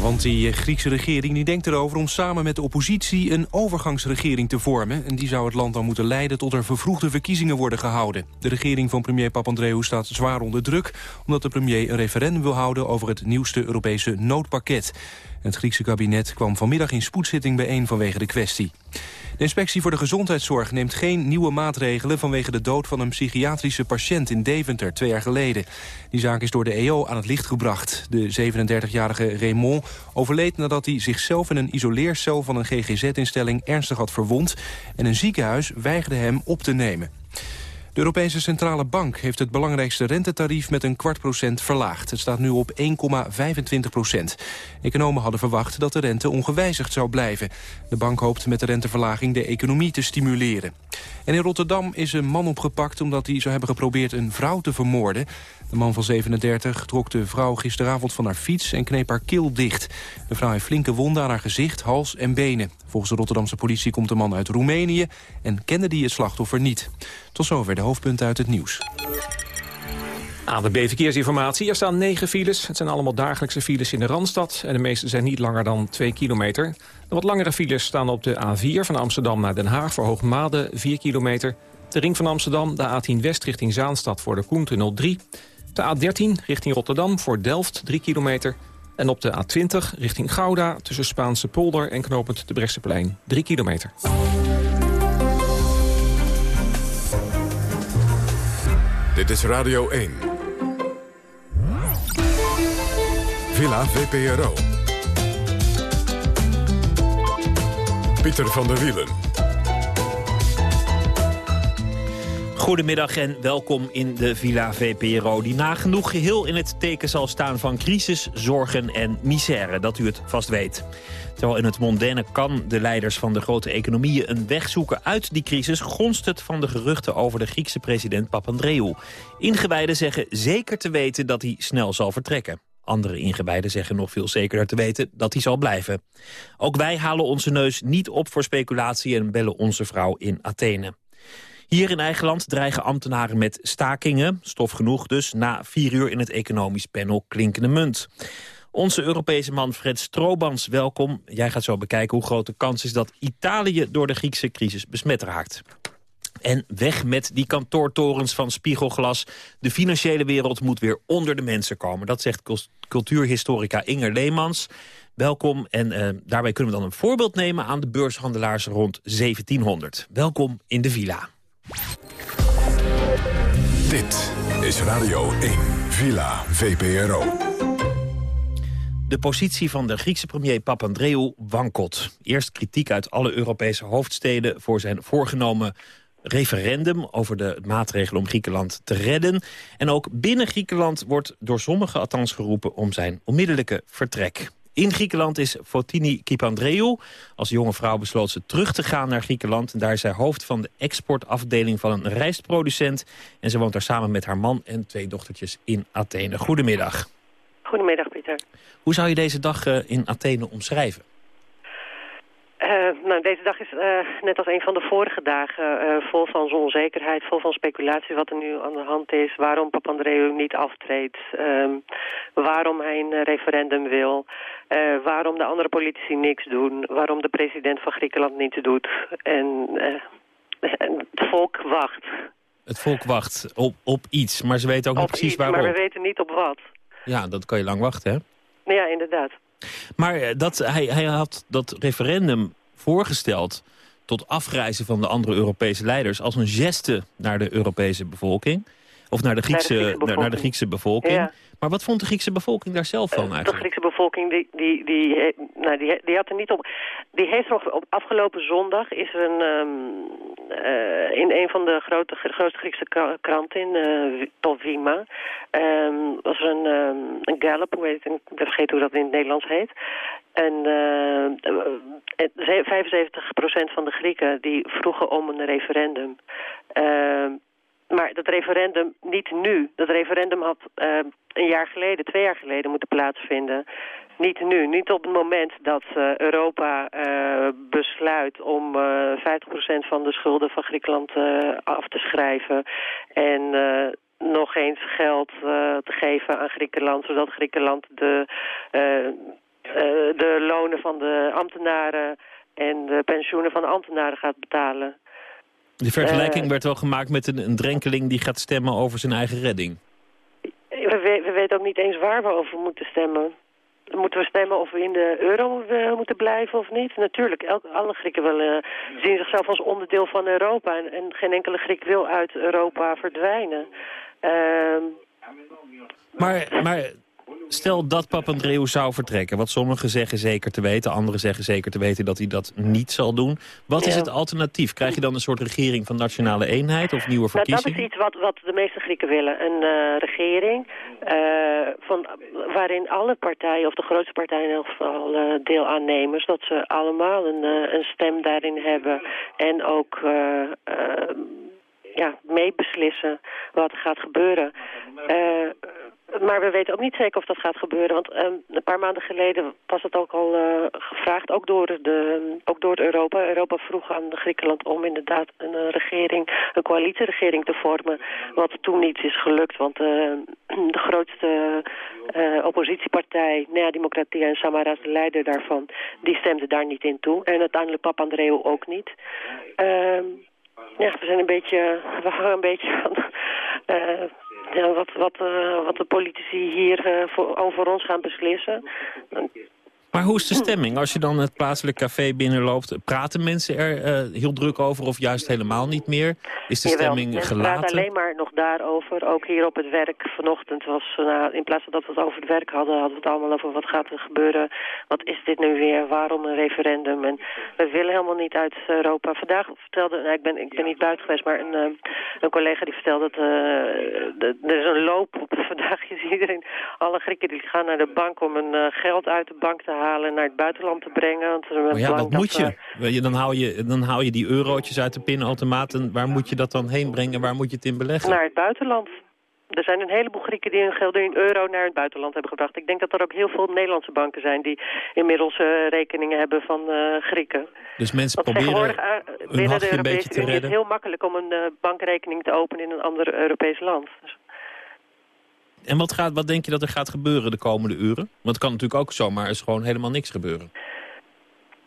Want die eh, Griekse regering die denkt erover om samen met de oppositie een overgangsregering te vormen. En die zou het land dan moeten leiden tot er vervroegde verkiezingen worden gehouden. De regering van premier Papandreou staat zwaar onder druk... omdat de premier een referendum wil houden over het nieuwste Europese noodpakket. Het Griekse kabinet kwam vanmiddag in spoedzitting bijeen vanwege de kwestie. De inspectie voor de gezondheidszorg neemt geen nieuwe maatregelen... vanwege de dood van een psychiatrische patiënt in Deventer twee jaar geleden. Die zaak is door de EO aan het licht gebracht. De 37-jarige Raymond overleed nadat hij zichzelf in een isoleercel... van een GGZ-instelling ernstig had verwond... en een ziekenhuis weigerde hem op te nemen. De Europese Centrale Bank heeft het belangrijkste rentetarief met een kwart procent verlaagd. Het staat nu op 1,25 procent. Economen hadden verwacht dat de rente ongewijzigd zou blijven. De bank hoopt met de renteverlaging de economie te stimuleren. En in Rotterdam is een man opgepakt omdat hij zou hebben geprobeerd een vrouw te vermoorden. De man van 37 trok de vrouw gisteravond van haar fiets en kneep haar keel dicht. De vrouw heeft flinke wonden aan haar gezicht, hals en benen. Volgens de Rotterdamse politie komt de man uit Roemenië... en kende die het slachtoffer niet. Tot zover de hoofdpunten uit het nieuws.
ANWB Verkeersinformatie. Er staan negen files. Het zijn allemaal dagelijkse files in de Randstad. En de meeste zijn niet langer dan 2 kilometer. De wat langere files staan op de A4 van Amsterdam naar Den Haag... voor Hoogmade 4 kilometer. De ring van Amsterdam, de A10 West richting Zaanstad... voor de Koentunnel 3. De A13 richting Rotterdam voor Delft 3 kilometer. En op de A20 richting Gouda tussen Spaanse polder en knooppunt de Brechtseplein 3 kilometer.
Dit is Radio 1. Villa VPRO. Pieter van der Wielen.
Goedemiddag en welkom in de Villa VPRO... die nagenoeg geheel in het teken zal staan van crisis, zorgen en misère. Dat u het vast weet. Terwijl in het mondaine kan de leiders van de grote economieën... een weg zoeken uit die crisis... gonst het van de geruchten over de Griekse president Papandreou. Ingewijden zeggen zeker te weten dat hij snel zal vertrekken. Andere ingewijden zeggen nog veel zekerder te weten dat hij zal blijven. Ook wij halen onze neus niet op voor speculatie... en bellen onze vrouw in Athene. Hier in eigen land dreigen ambtenaren met stakingen. Stof genoeg dus, na vier uur in het economisch panel Klinkende Munt. Onze Europese man Fred Stroobans, welkom. Jij gaat zo bekijken hoe groot de kans is dat Italië door de Griekse crisis besmet raakt. En weg met die kantoortorens van spiegelglas. De financiële wereld moet weer onder de mensen komen. Dat zegt cultuurhistorica Inger Leemans. Welkom en uh, daarbij kunnen we dan een voorbeeld nemen... aan de beurshandelaars rond 1700. Welkom in de villa.
Dit is Radio 1, Villa VPRO.
De positie van de Griekse premier Papandreou wankelt. Eerst kritiek uit alle Europese hoofdsteden voor zijn voorgenomen referendum over de maatregelen om Griekenland te redden. En ook binnen Griekenland wordt door sommigen althans geroepen om zijn onmiddellijke vertrek. In Griekenland is Fotini Kipandreou. Als jonge vrouw besloot ze terug te gaan naar Griekenland. En daar is zij hoofd van de exportafdeling van een rijstproducent. En ze woont daar samen met haar man en twee dochtertjes in Athene. Goedemiddag.
Goedemiddag, Pieter.
Hoe zou je deze dag uh, in Athene omschrijven?
Uh, nou, deze dag is uh, net als een van de vorige dagen uh, vol van onzekerheid, vol van speculatie wat er nu aan de hand is. Waarom Papandreou niet aftreedt, um, waarom hij een referendum wil, waarom de andere politici niks doen, waarom de president van Griekenland niets doet. En het volk wacht.
Het volk wacht op, op iets, maar ze weten ook
op
niet precies
iets,
waarom.
Maar we weten niet op wat.
Ja, dat kan je lang wachten, hè?
Ja, inderdaad.
Maar dat, hij, hij had dat referendum voorgesteld tot afreizen van de andere Europese leiders... als een geste naar de Europese bevolking. Of naar de Griekse, naar de Griekse bevolking. Naar de Griekse bevolking. Ja. Maar wat vond de Griekse bevolking daar zelf van eigenlijk?
Bevolking die, die, die, nou, die, die had er niet op... Die heeft nog op afgelopen zondag is er een, um, uh, in een van de grote, grootste Griekse kranten in uh, Tolvima um, was er een, um, een hoe heet ik ben vergeten hoe dat in het Nederlands heet. En uh, 75% van de Grieken die vroegen om een referendum. Maar dat referendum niet nu. Dat referendum had uh, een jaar geleden, twee jaar geleden moeten plaatsvinden. Niet nu, niet op het moment dat uh, Europa uh, besluit om uh, 50% van de schulden van Griekenland af te schrijven. En nog eens geld te geven aan Griekenland, zodat Griekenland de, de lonen van de ambtenaren en de pensioenen van de ambtenaren gaat betalen.
De vergelijking werd wel gemaakt met een, een drenkeling die gaat stemmen over zijn eigen redding.
We, we weten ook niet eens waar we over moeten stemmen moeten we stemmen of we in de euro moeten blijven of niet. Natuurlijk, elke, alle Grieken willen, zien zichzelf als onderdeel van Europa. En, en geen enkele Griek wil uit Europa verdwijnen. Uh,
maar, maar Stel dat Papandreou zou vertrekken, wat sommigen zeggen zeker te weten... anderen zeggen zeker te weten dat hij dat niet zal doen. Wat is het alternatief? Krijg je dan een soort regering van nationale eenheid of nieuwe verkiezingen?
Nou, dat is iets wat, wat de meeste Grieken willen. Een uh, regering uh, van, waarin alle partijen, of de grootste partijen in elk geval, uh, deel aannemen... zodat ze allemaal een, een stem daarin hebben en ook ja, meebeslissen wat er gaat gebeuren. Uh, maar we weten ook niet zeker of dat gaat gebeuren. Want um, een paar maanden geleden was het ook al uh, gevraagd, ook door, de, ook door Europa. Europa vroeg aan Griekenland om inderdaad een uh, regering, een coalitieregering te vormen. Wat toen niet is gelukt, want uh, de grootste oppositiepartij, Nea Democratia en Samaras, de leider daarvan, die stemde daar niet in toe. En uiteindelijk Papandreou ook niet. Ehm, ja, we zijn een beetje, we hangen een beetje van ja, wat, wat, uh, wat de politici hier uh, voor, over ons gaan beslissen.
Maar hoe is de stemming? Als je dan het plaatselijk café binnenloopt, praten mensen er uh, heel druk over of juist helemaal niet meer? Is de
Jawel,
stemming gelaten?
praten alleen maar nog daarover. Ook hier op het werk vanochtend was, uh, in plaats van dat we het over het werk hadden, hadden we het allemaal over wat gaat er gebeuren. Wat is dit nu weer? Waarom een referendum? En we willen helemaal niet uit Europa. Vandaag vertelde, nou, ik, ben, ik ben niet buiten geweest, maar een, uh, een collega die vertelde dat er is een loop op. Vandaag is iedereen, alle Grieken die gaan naar de bank om een geld uit de bank te halen en naar het buitenland te brengen. Want
maar ja, wat moet je? Dan, hou je? dan hou je die eurotjes uit de pinautomaat en waar moet je dat dan heen brengen? Waar moet je het in beleggen?
Naar het buitenland. Er zijn een heleboel Grieken die hun geld in euro naar het buitenland hebben gebracht. Ik denk dat er ook heel veel Nederlandse banken zijn die inmiddels uh, rekeningen hebben van uh, Grieken.
Dus mensen
Want
proberen
uh, binnen de Europese Unie is het heel makkelijk om een bankrekening te openen in een ander Europees land. Dus
en wat, gaat, wat denk je dat er gaat gebeuren de komende uren? Want het kan natuurlijk ook zomaar eens gewoon helemaal niks gebeuren.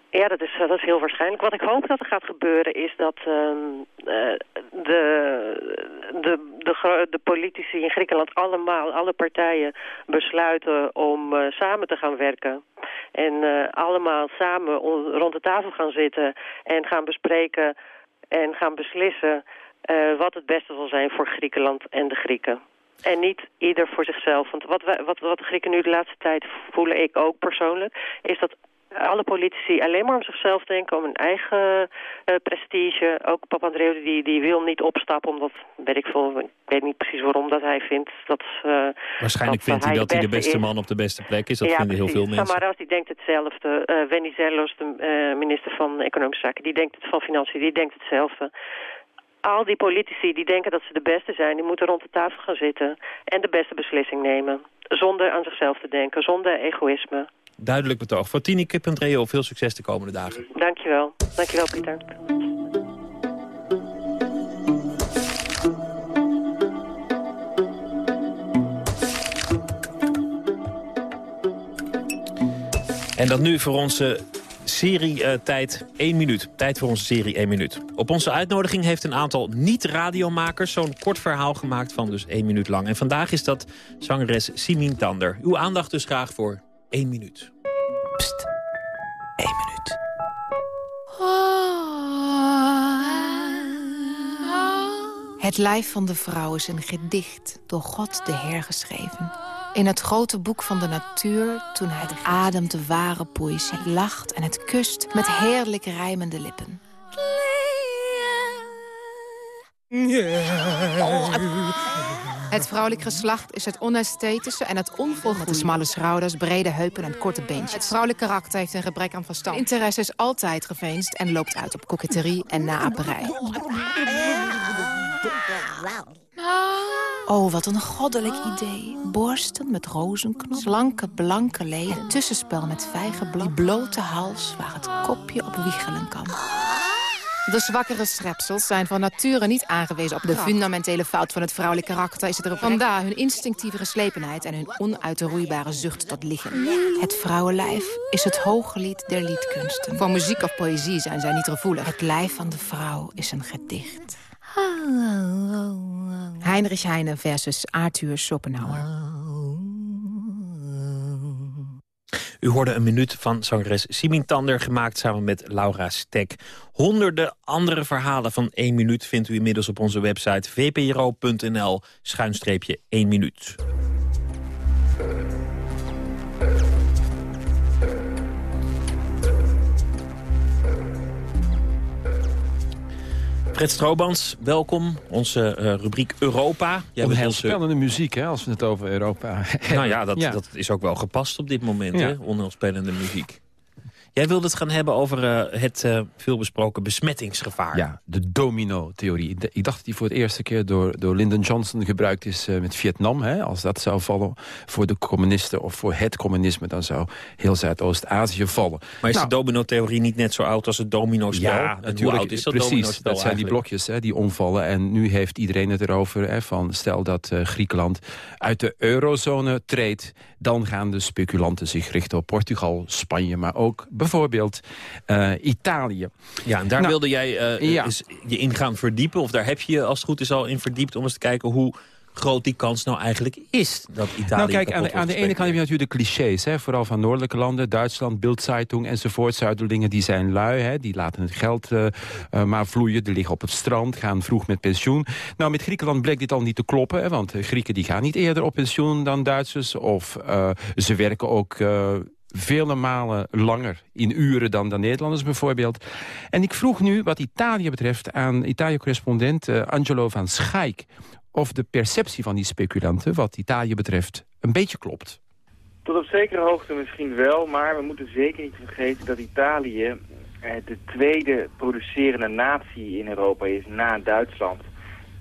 Ja, dat is, dat is heel waarschijnlijk. Wat ik hoop dat er gaat gebeuren is dat uh, de, de, de, de politici in Griekenland allemaal, alle partijen besluiten om uh, samen te gaan werken. En allemaal samen rond de tafel gaan zitten en gaan bespreken en gaan beslissen wat het beste zal zijn voor Griekenland en de Grieken. En niet ieder voor zichzelf. Want wat, wij, wat, wat de Grieken nu de laatste tijd voelen, ik ook persoonlijk... is dat alle politici alleen maar om zichzelf denken, om hun eigen uh, prestige. Ook Papandreou die, die wil niet opstappen, omdat, weet ik veel, ik weet niet precies waarom dat hij vindt dat uh,
Waarschijnlijk
dat
vindt hij dat hij de beste
is.
man op de beste plek is, dat
ja,
vinden heel veel mensen.
Samaras die denkt hetzelfde. Uh, Venizelos, de uh, minister van Economische Zaken, die denkt het van Financiën, die denkt hetzelfde al die politici die denken dat ze de beste zijn... die moeten rond de tafel gaan zitten en de beste beslissing nemen. Zonder aan zichzelf te denken, zonder egoïsme.
Duidelijk betoog. Fortini Kippentreo, veel succes de komende dagen.
Dankjewel. Dankjewel, Pieter.
En dat nu voor onze serie uh, tijd 1 minuut. Tijd voor onze serie 1 minuut. Op onze uitnodiging heeft een aantal niet-radiomakers... zo'n kort verhaal gemaakt van dus 1 minuut lang. En vandaag is dat zangeres Simin Tander. Uw aandacht dus graag voor 1 minuut. Pst, 1 minuut.
Het lijf van de vrouw is een gedicht, door God de hergeschreven. In het grote boek van de natuur, toen hij het ademt de ware poëzie, lacht en het kust met heerlijk rijmende lippen. Het vrouwelijk geslacht is het onesthetische en het onvolgroeide. De smalle schouders, brede heupen en korte beentjes. Het vrouwelijk karakter heeft een gebrek aan verstand. Interesse is altijd geveenst en loopt uit op koketterie en naaperij. Oh, wat een goddelijk idee. Borsten met rozenknop, slanke, blanke leden... het tussenspel met vijgenblad, die blote hals waar het kopje op wiegelen kan. De zwakkere strepsels zijn van nature niet aangewezen op de fundamentele fout van het vrouwelijk karakter. Is het erop vandaar hun instinctieve geslepenheid en hun onuitroeibare zucht tot liggen. Het vrouwenlijf is het hooglied der liedkunsten. Voor muziek of poëzie zijn zij niet gevoelig. Het lijf van de vrouw is een gedicht. Heinrich Heine versus Arthur Schopenhauer.
U hoorde een minuut van zangeres Simin Tander... gemaakt samen met Laura Stek. Honderden andere verhalen van één minuut... vindt u inmiddels op onze website vpro.nl... schuinstreepje 1 minuut. Fred Stroobans, welkom. Onze uh, rubriek Europa.
Jij bent heel spannende muziek, hè, als we het over Europa hebben.
Nou ja dat,
ja.
dat is ook wel gepast op dit moment,
Ja.
hè? onheilspellende muziek. Jij wilde het gaan hebben over eh, het uh, veelbesproken besmettingsgevaar.
Ja, de domino-theorie. Ik dacht dat die voor het eerste keer door, door Lyndon Johnson gebruikt is uh, met Vietnam. Hè? Als dat zou vallen voor de communisten of voor het communisme... dan zou heel Zuidoost-Azië vallen.
Maar is
Nou,
de domino-theorie niet net zo oud als het domino-spel?
Ja,
En
natuurlijk.
Hoe oud is dat
precies, dat zijn die blokjes hè, die omvallen. En nu heeft iedereen het erover. Hè, van stel dat eh, Griekenland uit de eurozone treedt... dan gaan de speculanten zich richten op Portugal, Spanje... maar ook bijvoorbeeld eh, Italië.
Ja, en daar
Nou,
wilde jij eh,
ja.
eens je in gaan verdiepen. Of daar heb je je als het goed is al in verdiept... om eens te kijken hoe groot die kans nou eigenlijk is... dat Italië
Nou kijk, aan de, aan de ene kant heb je natuurlijk de clichés. Hè, vooral van noordelijke landen, Duitsland, Bildzeitung enzovoort. Zuiderlingen die zijn lui, hè, die laten het geld eh, eh, maar vloeien. Die liggen op het strand, gaan vroeg met pensioen. Nou, met Griekenland bleek dit al niet te kloppen. Hè, want eh, Grieken die gaan niet eerder op pensioen dan Duitsers. Of eh, ze werken ook... vele malen langer in uren dan de Nederlanders bijvoorbeeld. En ik vroeg nu wat Italië betreft aan Italië-correspondent eh, Angelo van Schaik... of de perceptie van die speculanten wat Italië betreft een beetje klopt.
Tot op zekere hoogte misschien wel, maar we moeten zeker niet vergeten dat Italië eh, de tweede producerende natie in Europa is na Duitsland.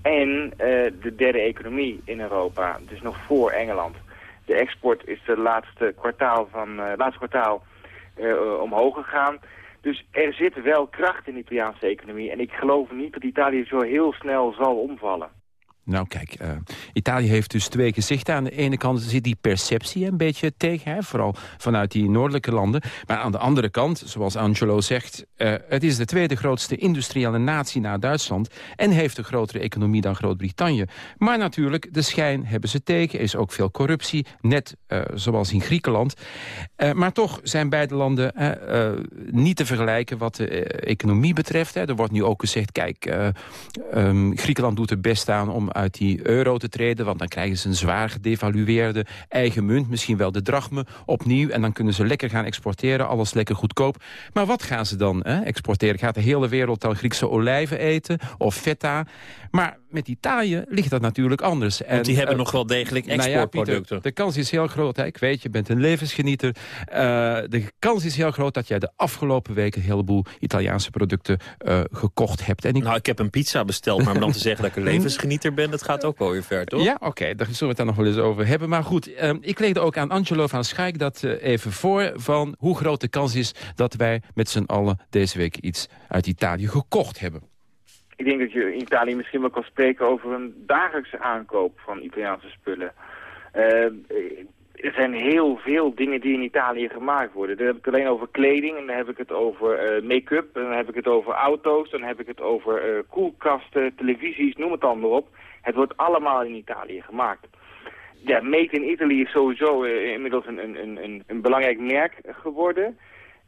En eh, de derde economie in Europa, dus nog voor Engeland. De export is de laatste kwartaal, van, eh, laatste kwartaal eh, omhoog gegaan. Dus er zit wel kracht in de Italiaanse economie. En ik geloof niet dat Italië zo heel snel zal omvallen.
Nou kijk, eh, Italië heeft dus twee gezichten. Aan de ene kant zit die perceptie een beetje tegen, hè, vooral vanuit die noordelijke landen. Maar aan de andere kant, zoals Angelo zegt... eh, het is de tweede grootste industriële natie na Duitsland... en heeft een grotere economie dan Groot-Brittannië. Maar natuurlijk, de schijn hebben ze tegen. Er is ook veel corruptie, net eh, zoals in Griekenland. Maar toch zijn beide landen niet te vergelijken wat de economie betreft. Hè. Er wordt nu ook gezegd, kijk, eh, ehm, Griekenland doet er best aan om uit die euro te treden... want dan krijgen ze een zwaar gedevalueerde eigen munt... misschien wel de drachme opnieuw... en dan kunnen ze lekker gaan exporteren, alles lekker goedkoop. Maar wat gaan ze dan hè, exporteren? Gaat de hele wereld dan Griekse olijven eten of feta? Maar met Italië ligt dat natuurlijk anders.
Want die hebben
eh,
nog wel degelijk
nou ja,
exportproducten.
Pieter, de kans is heel groot. Hè? Ik weet, je bent een levensgenieter. Eh, de kans is heel groot dat jij de afgelopen weken... een heleboel Italiaanse producten eh, gekocht hebt. En ik...
Nou, ik heb een pizza besteld, maar om dan te zeggen dat ik een levensgenieter ben... dat gaat ook wel weer ver, toch?
Ja, oké, daar zullen we het dan nog wel eens over hebben. Maar goed, eh, ik legde ook aan Angelo van Schaik dat even voor... van hoe groot de kans is dat wij met z'n allen deze week iets uit Italië gekocht hebben.
Ik denk dat je in Italië misschien wel kan spreken over een dagelijkse aankoop van Italiaanse spullen. Eh, er zijn heel veel dingen die in Italië gemaakt worden. Dan heb ik het alleen over kleding, en dan heb ik het over eh, make-up, dan heb ik het over auto's, dan heb ik het over eh, koelkasten, televisies, noem het allemaal op. Het wordt allemaal in Italië gemaakt. Ja, Made in Italy is sowieso inmiddels een, een, een, een belangrijk merk geworden.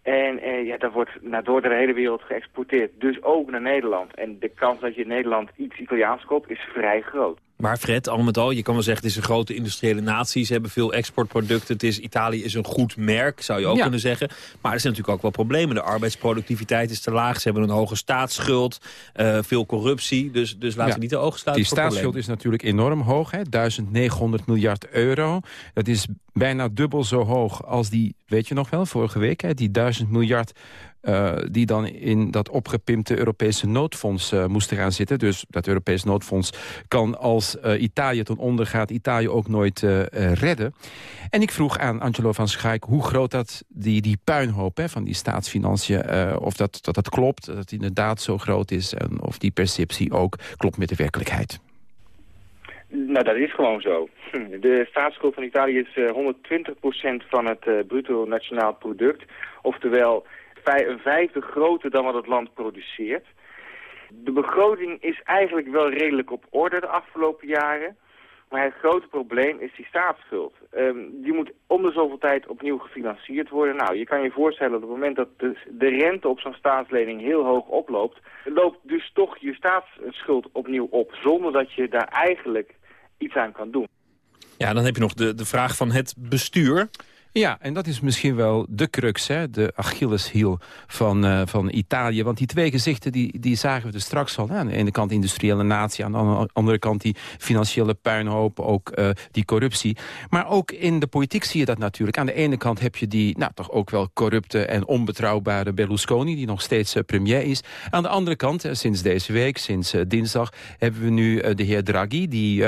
En eh, ja, dat wordt naar, door de hele wereld geëxporteerd. Dus ook naar Nederland. En de kans dat je in Nederland iets Italiaans koopt is vrij groot.
Maar Fred, al met al, je kan wel zeggen... het is een grote industriële natie, ze hebben veel exportproducten. Het is, Italië is een goed merk, zou je ook kunnen zeggen. Maar er zijn natuurlijk ook wel problemen. De arbeidsproductiviteit is te laag, ze hebben een hoge staatsschuld... Uh, veel corruptie, dus, dus laten we niet de ogen sluiten
Die staatsschuld is natuurlijk enorm hoog, hè? 1900 miljard euro. Dat is bijna dubbel zo hoog als die, weet je nog wel, vorige week... Hè? die 1000 miljard uh, die dan in dat opgepimpte Europese noodfonds uh, moesten gaan zitten. Dus dat Europese noodfonds kan als uh, Italië ten onder gaat... Italië ook nooit redden. En ik vroeg aan Angelo van Schaik hoe groot dat die, die puinhoop hè, van die staatsfinanciën... of dat, dat dat klopt, dat het inderdaad zo groot is... en of die perceptie ook klopt met de werkelijkheid.
Nou, dat is gewoon zo. De staatsschuld van Italië is 120% van het bruto nationaal product. Oftewel een vijfde groter dan wat het land produceert. De begroting is eigenlijk wel redelijk op orde de afgelopen jaren. Maar het grote probleem is die staatsschuld. Um, die moet om de zoveel tijd opnieuw gefinancierd worden. Nou, je kan je voorstellen op het moment dat de, de rente op zo'n staatslening heel hoog oploopt... loopt dus toch je staatsschuld opnieuw op, zonder dat je daar eigenlijk iets aan kan doen.
Ja, dan heb je nog de, de vraag van het bestuur.
Ja, en dat is misschien wel de crux, hè, de Achilleshiel van, uh, van Italië. Want die twee gezichten die, die zagen we dus straks al. Hè. Aan de ene kant industriële natie, aan de andere kant die financiële puinhoop, ook uh, die corruptie. Maar ook in de politiek zie je dat natuurlijk. Aan de ene kant heb je die nou, toch ook wel corrupte en onbetrouwbare Berlusconi... die nog steeds uh, premier is. Aan de andere kant, sinds deze week, sinds dinsdag... hebben we nu de heer Draghi, die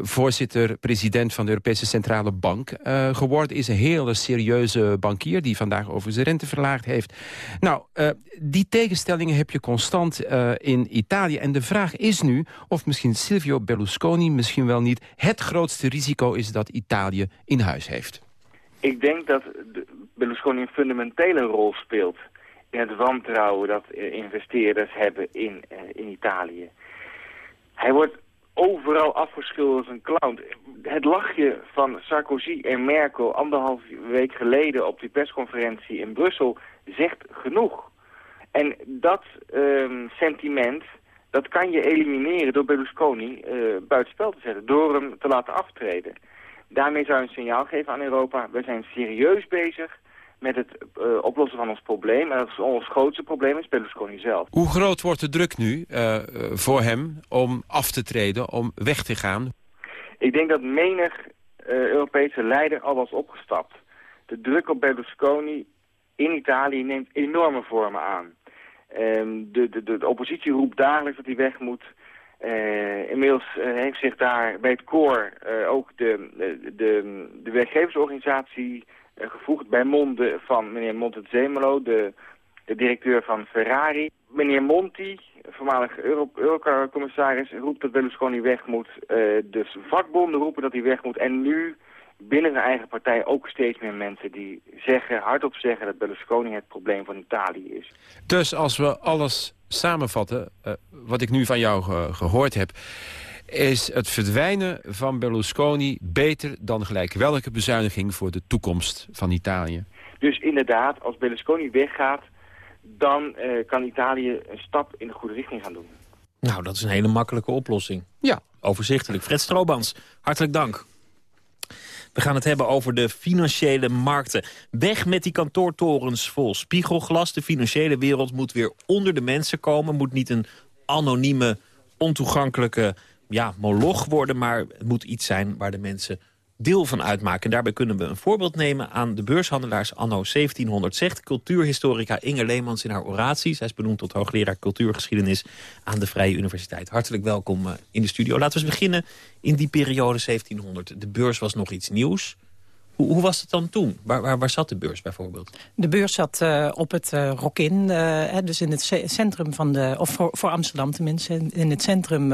voorzitter, president van de Europese Centrale Bank geworden is een hele serieuze bankier... die vandaag over zijn rente verlaagd heeft. Nou, uh, die tegenstellingen heb je constant uh, in Italië. En de vraag is nu of misschien Silvio Berlusconi... misschien wel niet het grootste risico is dat Italië in huis heeft.
Ik denk dat Berlusconi een fundamentele rol speelt... in het wantrouwen dat investeerders hebben in, in Italië. Hij wordt overal afgeschilderd als een clown. Het lachje van Sarkozy en Merkel anderhalf week geleden op die persconferentie in Brussel zegt genoeg. En dat um, sentiment, dat kan je elimineren door Berlusconi uh, buitenspel te zetten, door hem te laten aftreden. Daarmee zou je een signaal geven aan Europa, we zijn serieus bezig met het uh, oplossen van ons probleem. En dat is ons grootste probleem is Berlusconi zelf.
Hoe groot wordt de druk nu uh, voor hem om af te treden, om weg te gaan?
Ik denk dat menig uh, Europese leider al was opgestapt. De druk op Berlusconi in Italië neemt enorme vormen aan. Um, de, de, de, oppositie roept dagelijks dat hij weg moet. Uh, inmiddels uh, heeft zich daar bij het koor uh, ook de, de, de werkgeversorganisatie gevoegd bij monden van meneer Montezemolo, de, de directeur van Ferrari. Meneer Monti, voormalig Eurocommissaris, roept dat Berlusconi weg moet. Uh, de vakbonden roepen dat hij weg moet. En nu binnen zijn eigen partij ook steeds meer mensen die zeggen, hardop zeggen dat Berlusconi het probleem van Italië is.
Dus als we alles samenvatten, uh, wat ik nu van jou ge gehoord heb is het verdwijnen van Berlusconi beter dan gelijk welke bezuiniging voor de toekomst van Italië?
Dus inderdaad, als Berlusconi weggaat, dan uh, kan Italië een stap in de goede richting gaan doen.
Nou, dat is een hele makkelijke oplossing.
Ja.
Overzichtelijk. Fred Stroobans, hartelijk dank. We gaan het hebben over de financiële markten. Weg met die kantoortorens vol spiegelglas. De financiële wereld moet weer onder de mensen komen. Moet niet een anonieme, ontoegankelijke ja, moloch worden... maar het moet iets zijn waar de mensen deel van uitmaken. En daarbij kunnen we een voorbeeld nemen aan de beurshandelaars anno 1700. Zegt cultuurhistorica Inge Leemans in haar oratie. Zij is benoemd tot hoogleraar cultuurgeschiedenis aan de Vrije Universiteit. Hartelijk welkom eh, in de studio. Laten we eens beginnen in die periode 1700. De beurs was nog iets nieuws. Hoe, hoe, was het dan toen? Waar, waar, waar, zat de beurs bijvoorbeeld?
De beurs zat uh, op het uh, Rokin, uh, dus in het centrum van de... of voor, voor Amsterdam tenminste, in het centrum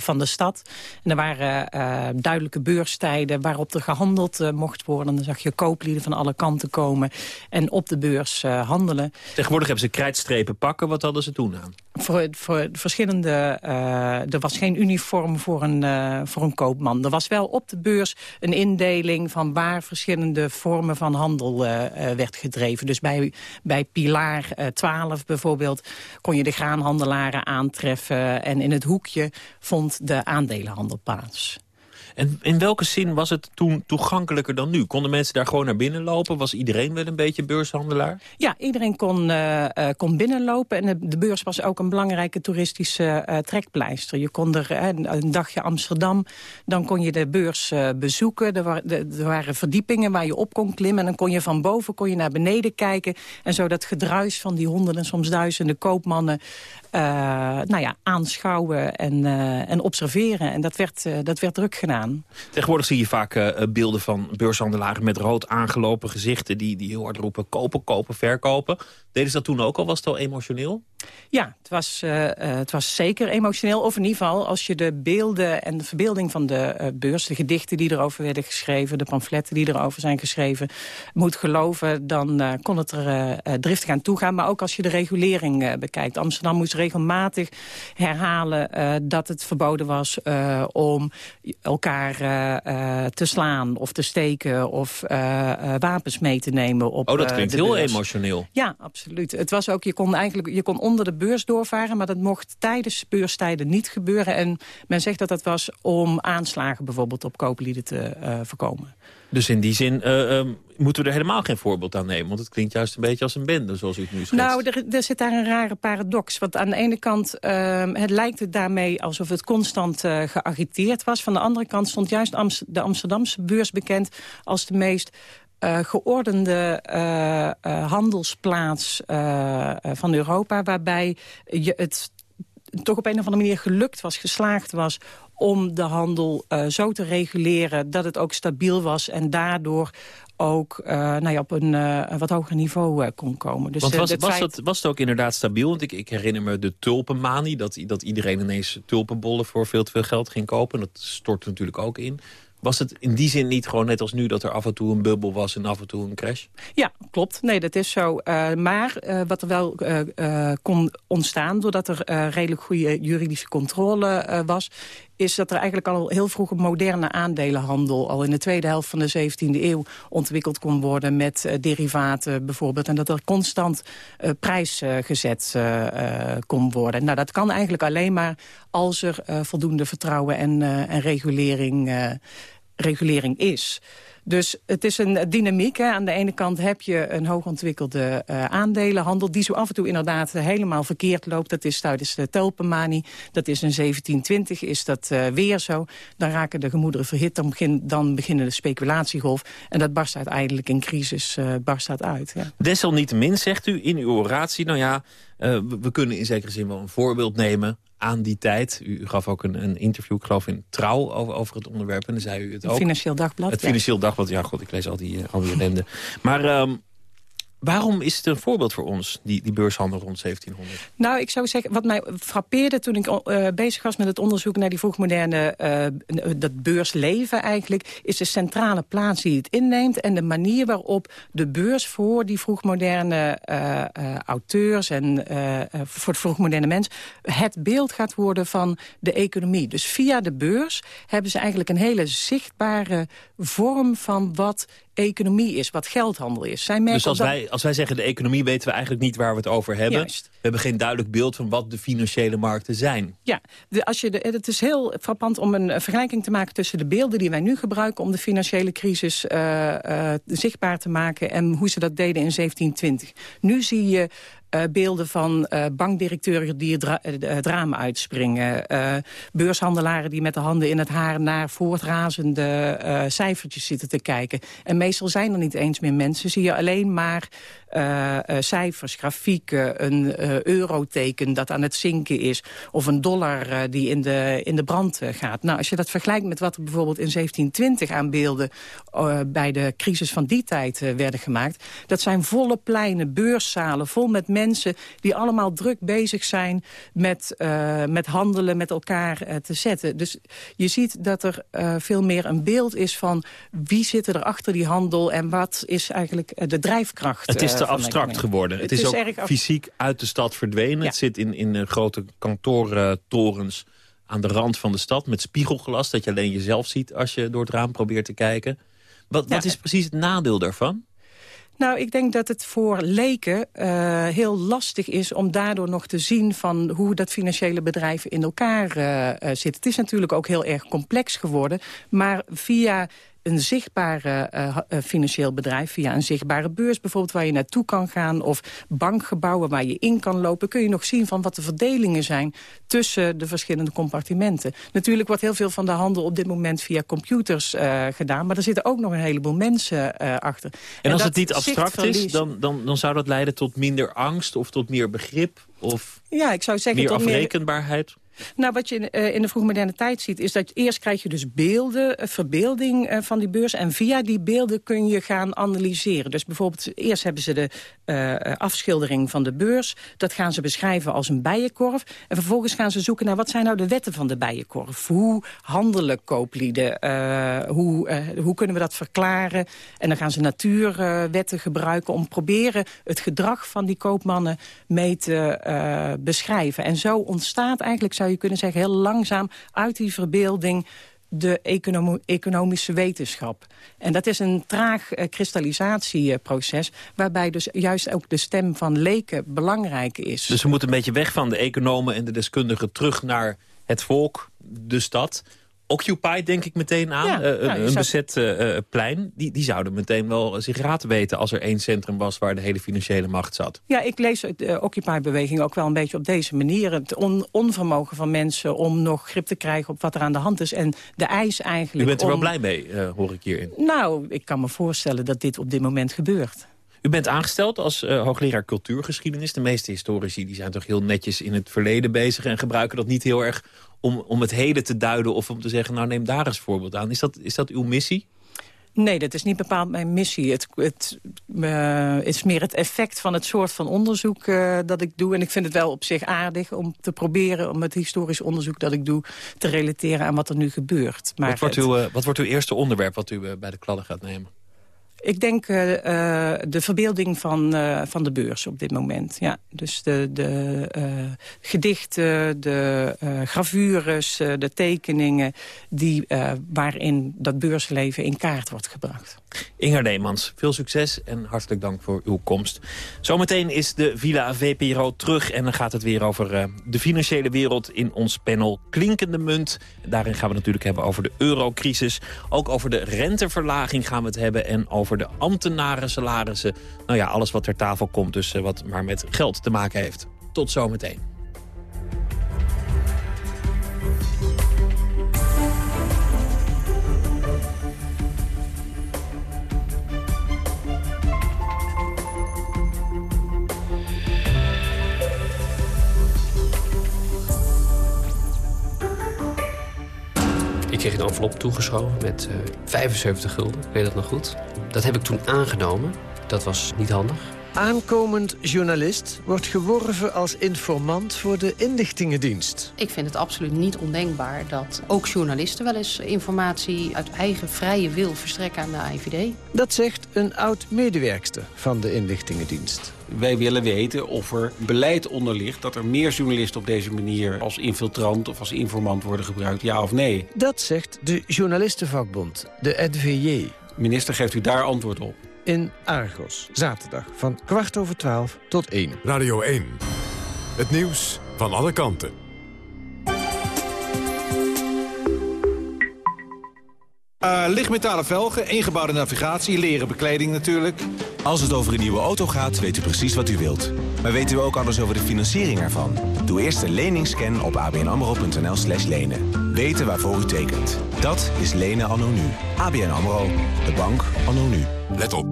van de stad. En er waren duidelijke beurstijden waarop er gehandeld mocht worden. Dan zag je kooplieden van alle kanten komen en op de beurs handelen.
Tegenwoordig hebben ze krijtstrepen pakken. Wat hadden ze toen aan?
Voor, voor verschillende... Uh, er was geen uniform voor een, uh, voor een koopman. Er was wel op de beurs een indeling van waar verschillende vormen van handel uh, werd gedreven. Dus bij, bij Pilaar 12 bijvoorbeeld kon je de graanhandelaren aantreffen... en in het hoekje vond de aandelenhandel plaats.
En in welke zin was het toen toegankelijker dan nu? Konden mensen daar gewoon naar binnen lopen? Was iedereen wel een beetje beurshandelaar?
Ja, iedereen kon, uh, kon binnenlopen. En de, beurs was ook een belangrijke toeristische uh, trekpleister. Je kon er een dagje Amsterdam, dan kon je de beurs bezoeken. Er, er, waren verdiepingen waar je op kon klimmen. En dan kon je van boven kon je naar beneden kijken. En zo dat gedruis van die honderden, soms duizenden koopmannen... nou ja, aanschouwen en, en observeren. En dat werd, dat werd druk gedaan.
Tegenwoordig zie je vaak beelden van beurshandelaren met rood aangelopen gezichten... die, die heel hard roepen kopen, kopen, verkopen. Deden ze dat toen ook al? Was het al emotioneel?
Ja, het was, uh, het was zeker emotioneel. Of in ieder geval, als je de beelden en de verbeelding van de uh, beurs... de gedichten die erover werden geschreven, de pamfletten die erover zijn geschreven... moet geloven, dan kon het er driftig aan toegaan. Maar ook als je de regulering bekijkt. Amsterdam moest regelmatig herhalen dat het verboden was... om elkaar te slaan of te steken of wapens mee te nemen. Op,
oh, dat klinkt heel emotioneel.
Ja, absoluut. Het was ook, je kon eigenlijk... Je kon onder de beurs doorvaren, maar dat mocht tijdens beurstijden niet gebeuren. En men zegt dat dat was om aanslagen bijvoorbeeld op kooplieden te voorkomen.
Dus in die zin uh, moeten we er helemaal geen voorbeeld aan nemen. Want het klinkt juist een beetje als een bende, zoals u het nu schetst.
Nou, er, er zit daar een rare paradox. Want aan de ene kant ehm, het lijkt het daarmee alsof het constant uh, geagiteerd was. Van de andere kant stond juist de Amsterdamse beurs bekend als de meest uh, geordende uh, handelsplaats van Europa... waarbij je het toch op een of andere manier gelukt was, geslaagd was... om de handel zo te reguleren dat het ook stabiel was... en daardoor ook uh, nou ja, op een uh, wat hoger niveau uh, kon komen.
Dus, Want was, was, feit... het, was het ook inderdaad stabiel? Want ik, ik herinner me de tulpenmanie, dat, dat iedereen ineens tulpenbollen voor veel te veel geld ging kopen. Dat stort natuurlijk ook in. Was het in die zin niet gewoon net als nu dat er af en toe een bubbel was en af en toe een crash?
Ja, klopt. Nee, dat is zo. Uh, maar uh, wat er wel uh, kon ontstaan doordat er redelijk goede juridische controle was is dat er eigenlijk al heel vroeg een moderne aandelenhandel... al in de tweede helft van de 17e eeuw ontwikkeld kon worden... met uh, derivaten bijvoorbeeld. En dat er constant uh, prijs uh, gezet kon worden. Nou, dat kan eigenlijk alleen maar als er voldoende vertrouwen en, en regulering, regulering is. Dus het is een dynamiek. Hè. Aan de ene kant heb je een hoogontwikkelde uh, aandelenhandel... die zo af en toe inderdaad helemaal verkeerd loopt. Dat is tijdens de Telpenmanie. Dat is in 1720, is dat uh, weer zo. Dan raken de gemoederen verhit, dan, dan beginnen de speculatiegolf. En dat barst uiteindelijk in crisis uh, barst uit. Ja.
Desalniettemin zegt u in uw oratie... nou ja, we kunnen in zekere zin wel een voorbeeld nemen aan die tijd. U gaf ook een, een interview, ik geloof in Trouw, over, over het onderwerp. En dan zei u het ook.
Financieel Dagblad.
Het Financieel Dagblad, ja god, ik lees al die, al die ellende. Maar um, Waarom is het een voorbeeld voor ons, die, die beurshandel rond 1700?
Nou, ik zou zeggen, wat mij frappeerde toen ik uh, bezig was met het onderzoek naar die vroegmoderne, uh, dat beursleven eigenlijk, is de centrale plaats die het inneemt en de manier waarop de beurs voor die vroegmoderne uh, auteurs en voor het vroegmoderne mens het beeld gaat worden van de economie. Dus via de beurs hebben ze eigenlijk een hele zichtbare vorm van wat economie is, wat geldhandel is. Zij
dus als, wij, als wij zeggen de economie weten we eigenlijk niet waar we het over hebben. Juist. We hebben geen duidelijk beeld van wat de financiële markten zijn.
Ja, als je de, het is heel frappant om een vergelijking te maken tussen de beelden die wij nu gebruiken om de financiële crisis uh, uh, zichtbaar te maken en hoe ze dat deden in 1720. Nu zie je beelden van bankdirecteuren die het, dra uitspringen. Beurshandelaren die met de handen in het haar naar voortrazende cijfertjes zitten te kijken. En meestal zijn er niet eens meer mensen. Zie je alleen maar cijfers, grafieken, een euroteken dat aan het zinken is... of een dollar die in de, in de brand gaat. Nou, als je dat vergelijkt met wat er bijvoorbeeld in 1720 aan beelden... bij de crisis van die tijd werden gemaakt... dat zijn volle pleinen, beurszalen, vol met mensen... die allemaal druk bezig zijn met, met handelen, met elkaar te zetten. Dus je ziet dat er veel meer een beeld is van... wie zit er achter die handel en wat is eigenlijk de drijfkracht...
Het is te abstract geworden. Het, is, ook fysiek uit de stad stad verdwenen. Het zit in, in grote kantoortorens aan de rand van de stad... met spiegelglas, dat je alleen jezelf ziet als je door het raam probeert te kijken. Wat, wat is precies het nadeel daarvan?
Nou, ik denk dat het voor leken uh, heel lastig is om daardoor nog te zien van hoe dat financiële bedrijf in elkaar uh, zit. Het is natuurlijk ook heel erg complex geworden, maar via een zichtbare uh, financieel bedrijf via een zichtbare beurs bijvoorbeeld waar je naartoe kan gaan of bankgebouwen waar je in kan lopen kun je nog zien van wat de verdelingen zijn tussen de verschillende compartimenten. Natuurlijk wordt heel veel van de handel op dit moment via computers uh, gedaan maar er zitten ook nog een heleboel mensen achter.
En, en als het niet abstract is dan, dan, dan zou dat leiden tot minder angst of tot meer begrip of
ja, ik zou zeggen,
meer afrekenbaarheid?
Nou, wat je uh, in de vroegmoderne tijd ziet... is dat eerst krijg je dus beelden, uh, verbeelding uh, van die beurs... en via die beelden kun je gaan analyseren. Dus bijvoorbeeld, eerst hebben ze de afschildering van de beurs. Dat gaan ze beschrijven als een bijenkorf. En vervolgens gaan ze zoeken naar wat zijn nou de wetten van de bijenkorf. Hoe handelen kooplieden? hoe, hoe kunnen we dat verklaren? En dan gaan ze natuurwetten gebruiken... om proberen het gedrag van die koopmannen mee te beschrijven. En zo ontstaat eigenlijk zou je kunnen zeggen, heel langzaam uit die verbeelding de economische wetenschap. En dat is een traag uh, kristallisatieproces... waarbij dus juist ook de stem van leken belangrijk is.
Dus we moeten een beetje weg van de economen en de deskundigen... terug naar het volk, de stad... Occupy denk ik meteen aan. Ja, uh, een bezet uh, plein. Die, die zouden meteen wel zich raad weten als er één centrum was waar de hele financiële macht zat.
Ja, ik lees de Occupy-beweging ook wel een beetje op deze manier. Het onvermogen van mensen om nog grip te krijgen op wat er aan de hand is. En de eis eigenlijk...
U bent er wel blij mee, hoor ik hierin.
Nou, ik kan me voorstellen dat dit op dit moment gebeurt.
U bent aangesteld als uh, hoogleraar cultuurgeschiedenis. De meeste historici die zijn toch heel netjes in het verleden bezig... en gebruiken dat niet heel erg om, om het heden te duiden... of om te zeggen, nou neem daar eens voorbeeld aan. Is dat, is dat uw missie?
Nee, dat is niet bepaald mijn missie. Het, het uh, is meer het effect van het soort van onderzoek uh, dat ik doe. En ik vind het wel op zich aardig om te proberen... om het historisch onderzoek dat ik doe te relateren aan wat er nu gebeurt.
Maar wat, wordt uw, uh, wat wordt uw eerste onderwerp wat u bij de kladden gaat nemen?
Ik denk uh, de verbeelding van, uh, van de beurs op dit moment. Ja, dus de, de gedichten, de gravures, de tekeningen... Die, waarin dat beursleven in kaart wordt gebracht.
Inger Leemans, veel succes en hartelijk dank voor uw komst. Zometeen is de Villa VPRO terug en dan gaat het weer over de financiële wereld in ons panel Klinkende Munt. Daarin gaan we natuurlijk hebben over de eurocrisis. Ook over de renteverlaging gaan we het hebben en over over de ambtenaren salarissen. Nou ja, alles wat ter tafel komt, dus eh, wat maar met geld te maken heeft. Tot zometeen.
Kreeg een envelop toegeschoven met uh, 75 gulden. Ik weet dat nog goed. Dat heb ik toen aangenomen. Dat was niet handig.
Aankomend journalist wordt geworven als informant voor de inlichtingendienst.
Ik vind het absoluut niet ondenkbaar dat ook journalisten wel eens informatie uit eigen vrije wil verstrekken aan de AIVD.
Dat zegt een oud-medewerkster van de inlichtingendienst.
Wij willen weten of er beleid onder ligt dat er meer journalisten op deze manier als infiltrant of als informant worden gebruikt, ja of nee.
Dat zegt de journalistenvakbond, de NVJ.
Minister, geeft u daar antwoord op?
In Argos, zaterdag van kwart over twaalf tot één.
Radio 1, het nieuws van alle kanten.
Uh, lichtmetalen velgen, ingebouwde navigatie, leren bekleding natuurlijk.
Als het over een nieuwe auto gaat, weet u precies wat u wilt. Maar weten u ook alles over de financiering ervan? Doe eerst een leningsscan op abnamro.nl slash lenen. Weten waarvoor u tekent. Dat is lenen anno nu. ABN AMRO, de bank anno nu.
Let op.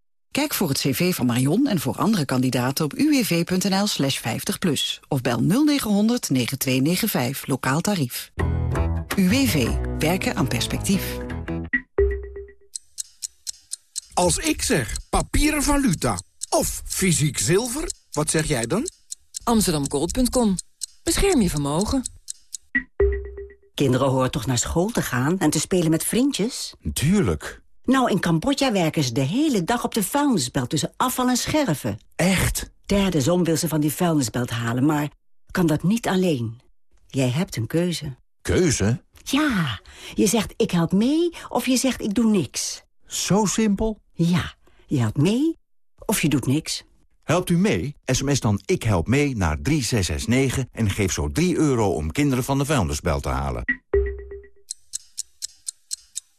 Kijk voor het cv van Marion en voor andere kandidaten op uwv.nl slash 50 plus. Of bel 0900 9295, lokaal tarief. UWV. Werken aan perspectief.
Als ik zeg papieren valuta of fysiek zilver, wat zeg jij dan?
Amsterdamgold.com. Bescherm je vermogen.
Kinderen horen toch naar school te gaan en te spelen met vriendjes?
Tuurlijk.
Nou, in Cambodja werken ze de hele dag op de vuilnisbelt tussen afval en scherven.
Echt?
Derde zon wil ze van die vuilnisbelt halen, maar kan dat niet alleen. Jij hebt een keuze.
Keuze?
Ja, je zegt ik help mee of je zegt ik doe niks.
Zo simpel?
Ja, je helpt mee of je doet niks.
Helpt u mee? SMS dan Ik Help Mee naar 3669 en geef zo 3 euro om kinderen van de vuilnisbel te halen.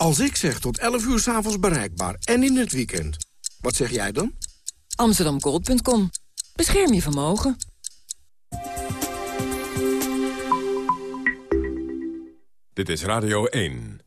Als ik zeg tot 11 uur s'avonds bereikbaar en in het weekend, wat zeg jij dan?
Amsterdamgold.com. Bescherm je vermogen.
Dit is Radio 1.